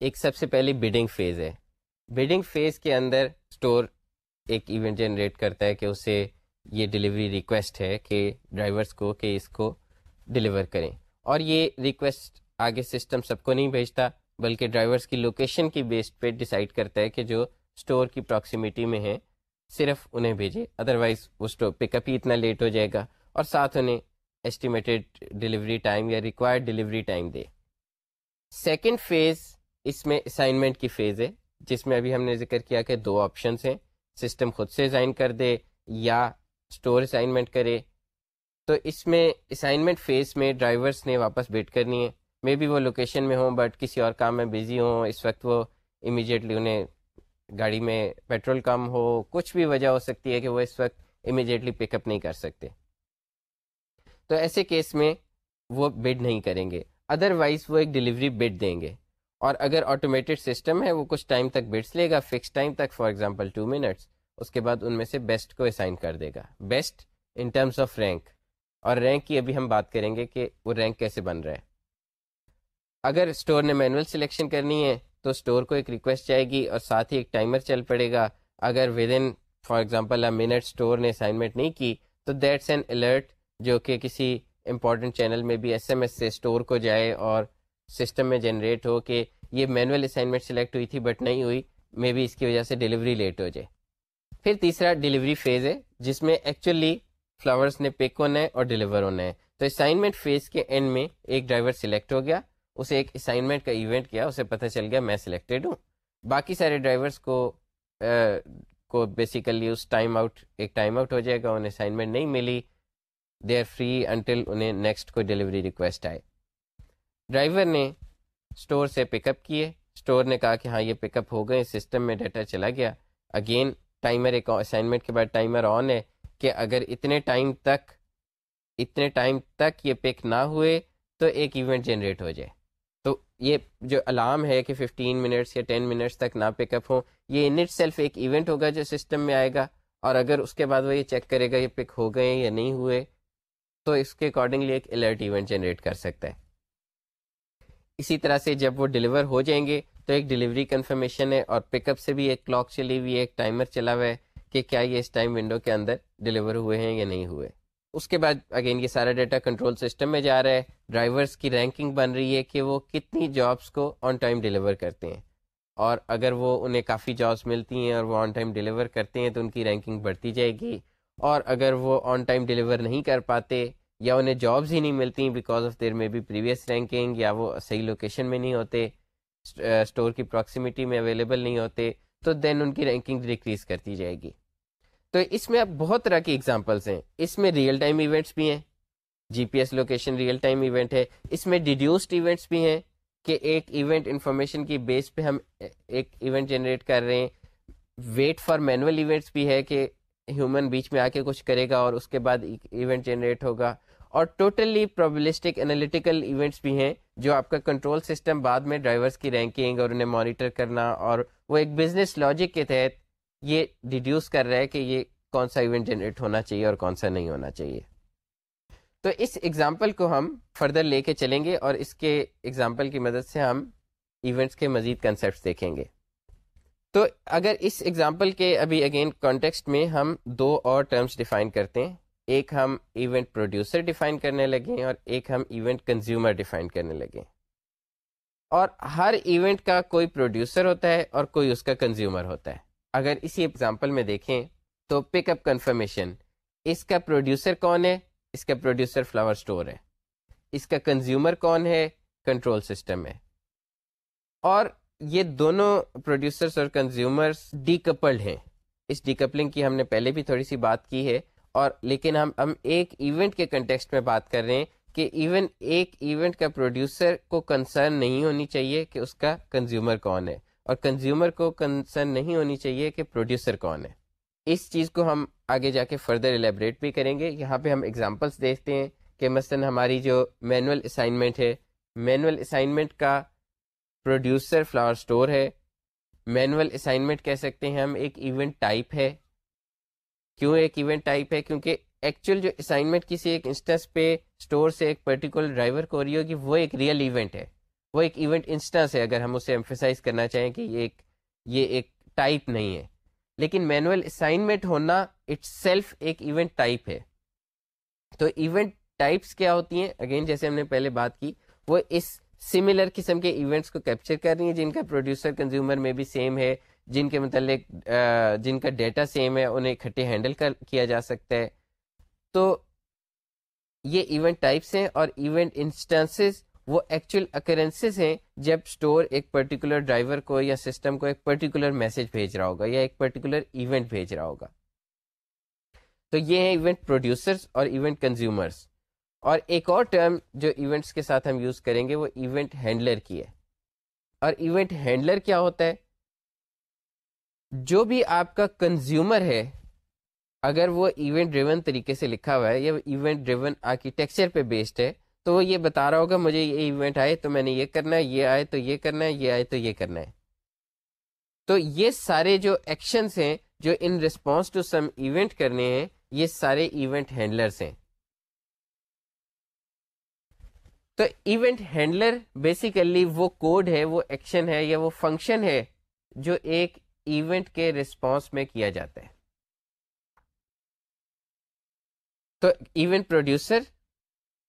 ایک سب سے پہلی بیڈنگ فیز ہے۔ بیڈنگ فیز کے اندر اسٹور ایک ایونٹ جنریٹ کرتا ہے کہ اسے یہ ڈلیوری ریکویسٹ ہے کہ ڈرائیورس کو کہ اس کو ڈلیور کریں۔ اور یہ ریکویسٹ آگے سسٹم سب کو نہیں بھیجتا، بلکہ ڈرائیورس کی لوکیشن کی بیس پہ ڈیسائیڈ کرتا ہے کہ جو اسٹور کی پراکسیمیٹی میں ہے۔ صرف انہیں بھیجے ادروائز وہ اسٹور پک اپ ہی اتنا لیٹ ہو جائے گا اور ساتھ انہیں ایسٹیمیٹیڈ ڈلیوری ٹائم یا ریکوائرڈ ڈلیوری ٹائم دے سیکنڈ فیز اس میں اسائنمنٹ کی فیز ہے، جس میں ابھی ہم نے ذکر کیا کہ دو آپشنس ہیں۔ سسٹم خود سے اسائن کر دے یا اسٹور اسائنمنٹ کرے۔ تو اس میں اسائنمنٹ فیز میں ڈرائیورس نے واپس بیٹ کرنی ہے۔ مے بی وہ لوکیشن میں ہوں بٹ کسی اور کام میں بزی ہوں، اس وقت وہ امیجیٹلی انہیں گاڑی میں پیٹرول کم ہو، کچھ بھی وجہ ہو سکتی ہے کہ وہ اس وقت امیجیٹلی پک اپ نہیں کر سکتے۔ تو ایسے کیس میں وہ بڈ نہیں کریں گے۔ ادر وائز وہ ایک ڈلیوری بڈ دیں گے۔ اور اگر آٹومیٹڈ سسٹم ہے، وہ کچھ ٹائم تک بڈس لے گا فکس ٹائم تک فار ایگزامپل ٹو منٹس اس کے بعد ان میں سے بیسٹ کو اسائن کر دے گا۔ Best in terms of rank اور رینک کی ابھی ہم بات کریں گے کہ وہ رینک کیسے بن رہا ہے۔ اگر اسٹور نے مینول سلیکشن کرنی ہے تو اسٹور کو ایک ریکویسٹ جائے گی اور ساتھ ہی ایک ٹائمر چل پڑے گا۔ اگر within for example a minute store نے اسائنمنٹ نہیں کی، تو دیٹس این الرٹ جو کہ کسی امپورٹنٹ چینل میں بھی ایس ایم ایس سے اسٹور کو جائے اور سسٹم میں جنریٹ ہو کہ یہ مینول اسائنمنٹ سلیکٹ ہوئی تھی بٹ نہیں ہوئی مے بی اس کی وجہ سے ڈلیوری لیٹ ہو جائے۔ پھر تیسرا ڈلیوری فیز ہے، جس میں ایکچولی فلاورس نے پک ہونا ہے اور ڈلیور ہونا ہے۔ تو اسائنمنٹ فیز کے اینڈ میں ایک ڈرائیور سلیکٹ ہو گیا۔ اسے ایک اسائنمنٹ کا ایونٹ کیا، اسے پتہ چل گیا میں سلیکٹڈ ہوں۔ باقی سارے ڈرائیورس کو کو بیسیکلی اس ٹائم آؤٹ ایک ٹائم آؤٹ ہو جائے گا، انہیں اسائنمنٹ نہیں ملی۔ دے آر فری انٹل انہیں نیکسٹ کوئی ڈلیوری ریکویسٹ آئے۔ ڈرائیور نے اسٹور سے پک اپ کیے۔ اسٹور نے کہا کہ ہاں یہ پک اپ ہو گئے سسٹم میں ڈیٹا چلا گیا۔ اگین ٹائمر ایک اسائنمنٹ کے بعد ٹائمر آن ہے کہ اگر اتنے ٹائم تک، اتنے ٹائم تک یہ پک نہ ہوئے تو ایک ایونٹ جنریٹ ہو جائے۔ تو یہ جو الارم ہے کہ 15 منٹس یا 10 منٹس تک نہ پک اپ ہو، یہ انٹ سیلف ایک ایونٹ ہوگا جو سسٹم میں آئے گا، اور اگر اس کے بعد وہ یہ چیک کرے گا یہ پک ہو گئے یا نہیں ہوئے، تو اس کے اکارڈنگلی ایک الرٹ ایونٹ جنریٹ کر سکتا ہے۔ اسی طرح سے جب وہ ڈلیور ہو جائیں گے، تو ایک ڈلیوری کنفرمیشن ہے، اور پک اپ سے بھی ایک کلاک چلی ہوئی ہے ایک ٹائمر چلا ہوا ہے کہ کیا یہ اس ٹائم ونڈو کے اندر ڈلیور ہوئے ہیں یا نہیں ہوئے۔ اس کے بعد اگین یہ سارا ڈیٹا کنٹرول سسٹم میں جا رہا ہے۔ ڈرائیورس کی رینکنگ بن رہی ہے کہ وہ کتنی جابس کو آن ٹائم ڈلیور کرتے ہیں۔ اور اگر وہ انہیں کافی جابس ملتی ہیں اور وہ آن ٹائم ڈلیور کرتے ہیں تو ان کی رینکنگ بڑھتی جائے گی۔ اور اگر وہ آن ٹائم ڈلیور نہیں کر پاتے یا انہیں جابز ہی نہیں ملتی بیکاز آف دیر میں بھی پریویس رینکنگ یا وہ صحیح لوکیشن میں نہیں ہوتے اسٹور کی پراکسیمیٹی میں اویلیبل نہیں ہوتے، تو دین ان کی رینکنگ ڈیکریز کرتی جائے گی۔ تو اس میں اب بہت طرح کی ایگزامپلس ہیں۔ اس میں ریئل ٹائم ایونٹس بھی ہیں۔ G P S location real time event ہے۔ اس میں ڈیڈیوسڈ ایونٹس بھی ہیں کہ ایک ایونٹ انفارمیشن کی بیس پہ ہم ایک ایونٹ جنریٹ کر رہے ہیں۔ ویٹ فار مینول ایونٹس بھی ہے کہ ہیومن بیچ میں آ کے کچھ کرے گا اور اس کے بعد ایونٹ جنریٹ ہوگا۔ اور ٹوٹلی پروبلسٹک انالیٹیکل ایونٹس بھی ہیں جو آپ کا کنٹرول سسٹم بعد میں ڈرائیورس کی رینکنگ اور انہیں مانیٹر کرنا اور وہ ایک بزنس لاجک کے تحت یہ ڈیڈیوس کر رہا ہے کہ یہ کون سا ایونٹ جنریٹ ہونا چاہیے اور کون سا نہیں ہونا چاہیے۔ تو اس ایگزامپل کو ہم فردر لے کے چلیں گے اور اس کے ایگزامپل کی مدد سے ہم ایونٹس کے مزید کنسیپٹس دیکھیں گے۔ تو اگر اس ایگزامپل کے ابھی اگین کانٹیکسٹ میں ہم دو اور ٹرمس ڈیفائن کرتے ہیں، ایک ہم ایونٹ پروڈیوسر ڈیفائن کرنے لگے اور ایک ہم ایونٹ کنزیومر ڈیفائن کرنے لگے اور ہر ایونٹ کا کوئی پروڈیوسر ہوتا ہے اور کوئی اس کا کنزیومر ہوتا ہے۔ اگر اسی ایگزامپل میں دیکھیں تو پک اپ کنفرمیشن اس کا پروڈیوسر کون ہے؟ اس کا پروڈیوسر فلاور اسٹور ہے۔ اس کا کنزیومر کون ہے؟ کنٹرول سسٹم ہے۔ اور یہ دونوں پروڈیوسرس اور کنزیومرس ڈی کپلڈ ہیں۔ اس ڈی کپلنگ کی ہم نے پہلے بھی تھوڑی سی بات کی ہے۔ اور لیکن ہم ہم ایک ایونٹ کے کنٹیکسٹ میں بات کر رہے ہیں کہ ایون ایک ایونٹ کا پروڈیوسر کو کنسرن نہیں ہونی چاہیے کہ اس کا کنزیومر کون ہے۔ اور کنزیومر کو کنسرن نہیں ہونی چاہیے کہ پروڈیوسر کون ہے۔ اس چیز کو ہم آگے جا کے فردر الیبریٹ بھی کریں گے۔ یہاں پہ ہم ایگزامپلس دیکھتے ہیں کہ مثلا ہماری جو مینول اسائنمنٹ ہے مینول اسائنمنٹ کا پروڈیوسر فلاور اسٹور ہے۔ مینول اسائنمنٹ کہہ سکتے ہیں ہم، ایک ایونٹ ٹائپ ہے۔ کیوں ایک ایونٹ ٹائپ ہے؟ کیونکہ ایکچوئل جو اسائنمنٹ کسی ایک انسٹنس پہ اسٹور سے ایک پرٹیکولر ڈرائیور کو ہو رہی ہوگی، وہ ایک ریئل ایونٹ ہے۔ وہ ایک ایونٹ انسٹنس ہے، اگر ہم اسے ایمفیسائز کرنا چاہیں کہ یہ ایک یہ ایک ٹائپ نہیں ہے۔ لیکن مینوئل اسائنمنٹ ہونا اٹ سیلف ایک ایونٹ ٹائپ ہے۔ تو ایونٹ ٹائپس کیا ہوتی ہیں؟ اگین جیسے ہم نے پہلے بات کی، وہ اس سملر قسم کے ایونٹس کو کیپچر کر رہی ہیں، جن کا پروڈیوسر کنزیومر میں بھی سیم ہے، جن کے متعلق جن کا ڈیٹا سیم ہے، انہیں اکٹھے ہینڈل کیا جا سکتا ہے۔ تو یہ ایونٹ ٹائپس ہیں اور ایونٹ انسٹنسز وہ ایکچوئل اکرنسز ہیں جب اسٹور ایک پرٹیکولر ڈرائیور کو یا سسٹم کو ایک پرٹیکولر میسج بھیج رہا ہوگا یا ایک پرٹیکولر ایونٹ بھیج رہا ہوگا۔ تو یہ ہیں ایونٹ پروڈیوسرس اور ایونٹ کنزیومرس اور ایک اور ٹرم جو ایونٹس کے ساتھ ہم یوز کریں گے وہ ایونٹ ہینڈلر کی ہے۔ اور ایونٹ ہینڈلر کیا ہوتا ہے؟ جو بھی آپ کا کنزیومر ہے، اگر وہ ایونٹ ڈریون طریقے سے لکھا ہوا ہے یا ایونٹ ڈریون آرکیٹیکچر پہ بیسڈ ہے تو وہ یہ بتا رہا ہوگا، مجھے یہ ایونٹ آئے تو میں نے یہ کرنا ہے، یہ آئے تو یہ کرنا ہے، یہ آئے تو یہ کرنا ہے۔ تو یہ سارے جو ایکشنس ہیں، جو in response to some event کرنے ہیں، یہ سارے ایونٹ ہینڈلرس ہیں۔ تو ایونٹ ہینڈلر بیسیکلی وہ کوڈ ہے، وہ ایکشن ہے یا وہ فنکشن ہے جو ایک ایونٹ کے ریسپانس میں کیا جاتا ہے۔ تو ایونٹ پروڈیوسر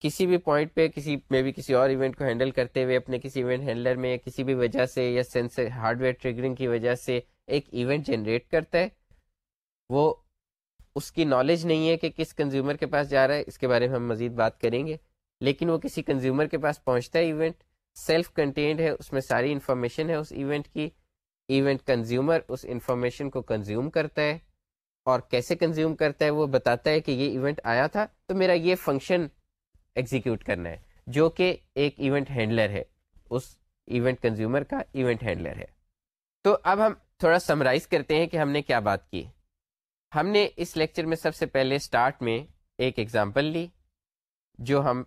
کسی بھی پوائنٹ پہ، کسی میں بھی کسی اور ایونٹ کو ہینڈل کرتے ہوئے، اپنے کسی ایونٹ ہینڈلر میں کسی بھی وجہ سے یا سینسر ہارڈ ویئر ٹریگرنگ کی وجہ سے ایک ایونٹ جنریٹ کرتا ہے، وہ اس کی نالج نہیں ہے کہ کس کنزیومر کے پاس جا رہا ہے، اس کے بارے میں ہم مزید بات کریں گے، لیکن وہ کسی کنزیومر کے پاس پہنچتا ہے ایونٹ سیلف کنٹینڈ ہے، اس میں ساری انفارمیشن ہے اس ایونٹ کی ایونٹ کنزیومر اس انفارمیشن کو کنزیوم کرتا ہے اور کیسے کنزیوم کرتا ہے، وہ بتاتا ہے کہ یہ ایونٹ آیا تھا، تو میرا یہ فنکشن ایگزیکیوٹ کرنا ہے، جو کہ ایک ایونٹ ہینڈلر ہے۔ اس ایونٹ کنزیومر کا ایونٹ ہینڈلر ہے۔ تو اب ہم تھوڑا سمرائز کرتے ہیں کہ ہم نے کیا بات کی۔ ہم نے اس لیکچر میں سب سے پہلے اسٹارٹ میں ایک ایگزامپل لی، جو ہم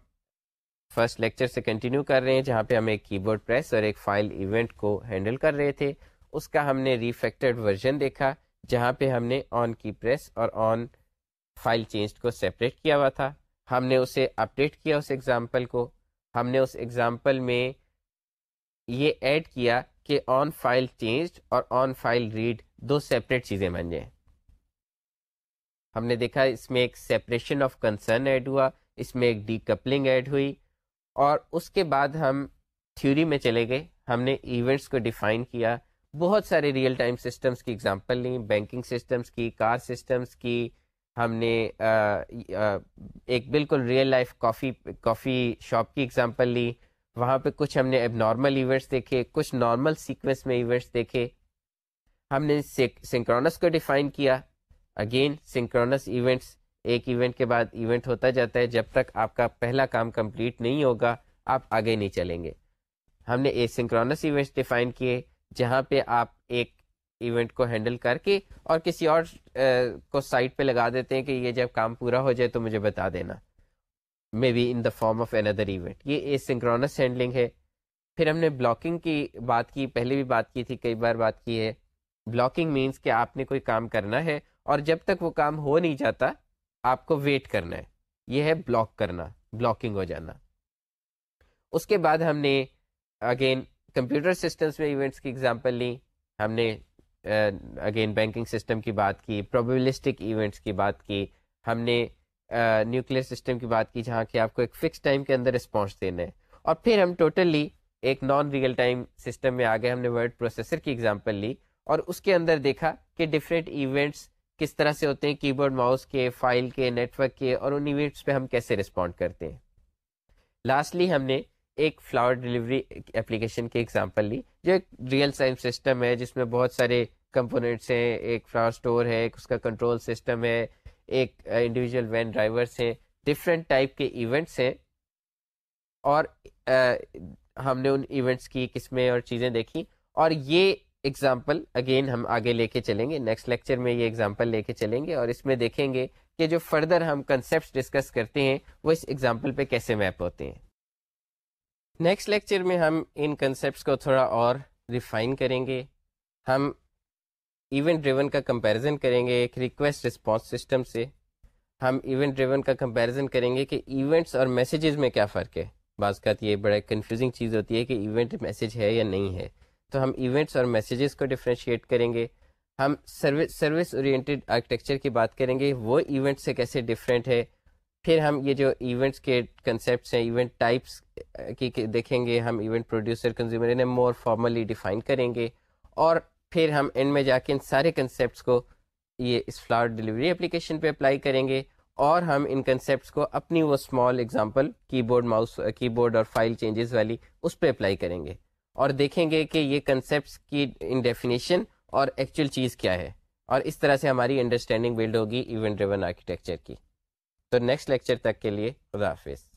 فرسٹ لیکچر سے کنٹینیو کر رہے ہیں، جہاں پہ ہم ایک کی بورڈ پریس اور ایک فائل ایونٹ کو ہینڈل کر رہے تھے۔ اس کا ہم نے ریفیکٹڈ ورژن دیکھا، جہاں پہ ہم نے آن کی پریس اور آن فائل چینج کو سیپریٹ کیا ہوا تھا۔ ہم نے اسے اپڈیٹ کیا اس ایگزامپل کو۔ ہم نے اس ایگزامپل میں یہ ایڈ کیا کہ آن فائل چینج اور آن فائل ریڈ دو سیپریٹ چیزیں بن جائیں۔ ہم نے دیکھا اس میں ایک سیپریشن آف کنسرن ایڈ ہوا، اس میں ایک ڈی کپلنگ ایڈ ہوئی اور اس کے بعد ہم تھیوری میں چلے گئے۔ ہم نے ایونٹس کو ڈیفائن کیا۔ بہت سارے ریئل ٹائم سسٹمس کی اگزامپل لیں بینکنگ سسٹمس کی کار سسٹمس کی ہم نے ایک بالکل real life coffee coffee shop کی اگزامپل لی۔ وہاں پہ کچھ ہم نے اب نارمل ایونٹس دیکھے، کچھ نارمل سیکوینس میں ایونٹس دیکھے۔ ہم نے سنکرونس کو ڈیفائن کیا۔ اگین سنکرونس ایونٹس ایک ایونٹ کے بعد ایونٹ ہوتا جاتا ہے۔ جب تک آپ کا پہلا کام کمپلیٹ نہیں ہوگا، آپ آگے نہیں چلیں گے۔ ہم نے اے سنکرونس ایونٹس ڈیفائن کیے، جہاں پہ آپ ایک ایونٹ کو ہینڈل کر کے اور کسی اور کو سائٹ پہ لگا دیتے ہیں کہ یہ جب کام پورا ہو جائے تو مجھے بتا دینا۔ Maybe in the form of another event یہ اے سنکرونس ہینڈلنگ ہے۔ پھر ہم نے بلاکنگ کی بات کی، پہلے بھی بات کی تھی، کئی بار بات کی ہے۔ بلاکنگ مینس کہ آپ نے کوئی کام کرنا ہے اور جب تک وہ کام ہو نہیں جاتا، آپ کو ویٹ کرنا ہے۔ یہ ہے بلاک کرنا بلاکنگ ہو جانا۔ اس کے بعد ہم نے اگین کمپیوٹر سسٹمس میں ایونٹس کی ایگزامپل لی۔ ہم نے اگین بینکنگ سسٹم کی بات کی پروبیبلسٹک ایونٹس کی بات کی، ہم نے نیوکلیر سسٹم کی بات کی جہاں کہ آپ کو ایک فکس ٹائم کے اندر رسپانس دینا ہے اور پھر ہم ٹوٹلی ایک نان ریئل ٹائم سسٹم میں آگے ہم نے ورڈ پروسیسر کی ایگزامپل لی اور اس کے اندر دیکھا کہ ڈفرینٹ ایونٹس کس طرح سے ہوتے ہیں کی بورڈ ماؤس کے فائل کے نیٹورک کے اور ان ایونٹس پہ ہم کیسے رسپونڈ کرتے ہیں۔ لاسٹلی ہم نے ایک فلاور ڈلیوری اپلیکیشن کی ایگزامپل لی، جو ایک ریئل ٹائم سسٹم ہے، جس میں بہت سارے کمپوننٹس ہیں، ایک فلاور اسٹور ہے، ایک اس کا کنٹرول سسٹم ہے، ایک انڈیویجل وین ڈرائیورس ہیں ڈفرینٹ ٹائپ کے ایونٹس ہیں۔ اور ہم نے ان ایونٹس کی قسمیں اور چیزیں دیکھی۔ اور یہ ایگزامپل اگین ہم آگے لے کے چلیں گے۔ نیکسٹ لیکچر میں یہ ایگزامپل لے کے چلیں گے اور اس میں دیکھیں گے کہ جو فردر ہم کنسیپٹ ڈسکس کرتے ہیں، وہ اس ایگزامپل پہ کیسے میپ ہوتے ہیں۔ نیکسٹ لیکچر میں ہم ان کنسیپٹس کو تھوڑا اور ریفائن کریں گے۔ ہم ایونٹ ڈریون کا کمپیریزن کریں گے ایک ریکویسٹ رسپانس سسٹم سے۔ ہم ایونٹ ڈریون کا کمپیریزن کریں گے کہ ایونٹس اور میسیجز میں کیا فرق ہے۔ بعض کا یہ بڑا کنفیوزنگ چیز ہوتی ہے کہ ایونٹ میسیج ہے یا نہیں ہے۔ تو ہم ایونٹس اور میسیجز کو ڈفرینشیٹ کریں گے۔ ہم سروس سروس اورینٹیڈ آرکیٹیکچر کی بات کریں گے۔ وہ ایونٹ سے کیسے ڈفرینٹ ہے۔ پھر ہم یہ جو ایونٹس کے کنسیپٹس ہیں ایونٹ ٹائپس کی دیکھیں گے، ہم ایونٹ پروڈیوسر کنزیومر انہیں مور فارملی ڈیفائن کریں گے۔ اور پھر ہم ان میں جا کے ان سارے کنسیپٹس کو یہ اس فلاور ڈلیوری اپلیکیشن پہ اپلائی کریں گے۔ اور ہم ان کنسیپٹس کو اپنی وہ small example keyboard mouse keyboard اور فائل چینجز والی اس پہ اپلائی کریں گے۔ اور دیکھیں گے کہ یہ کنسیپٹس کی ان ڈیفینیشن اور ایکچوئل چیز کیا ہے۔ اور اس طرح سے ہماری انڈرسٹینڈنگ بلڈ ہوگی ایونٹ ڈریون آرکیٹیکچر کی۔ تو نیکسٹ لیکچر تک کے لیے خدا حافظ۔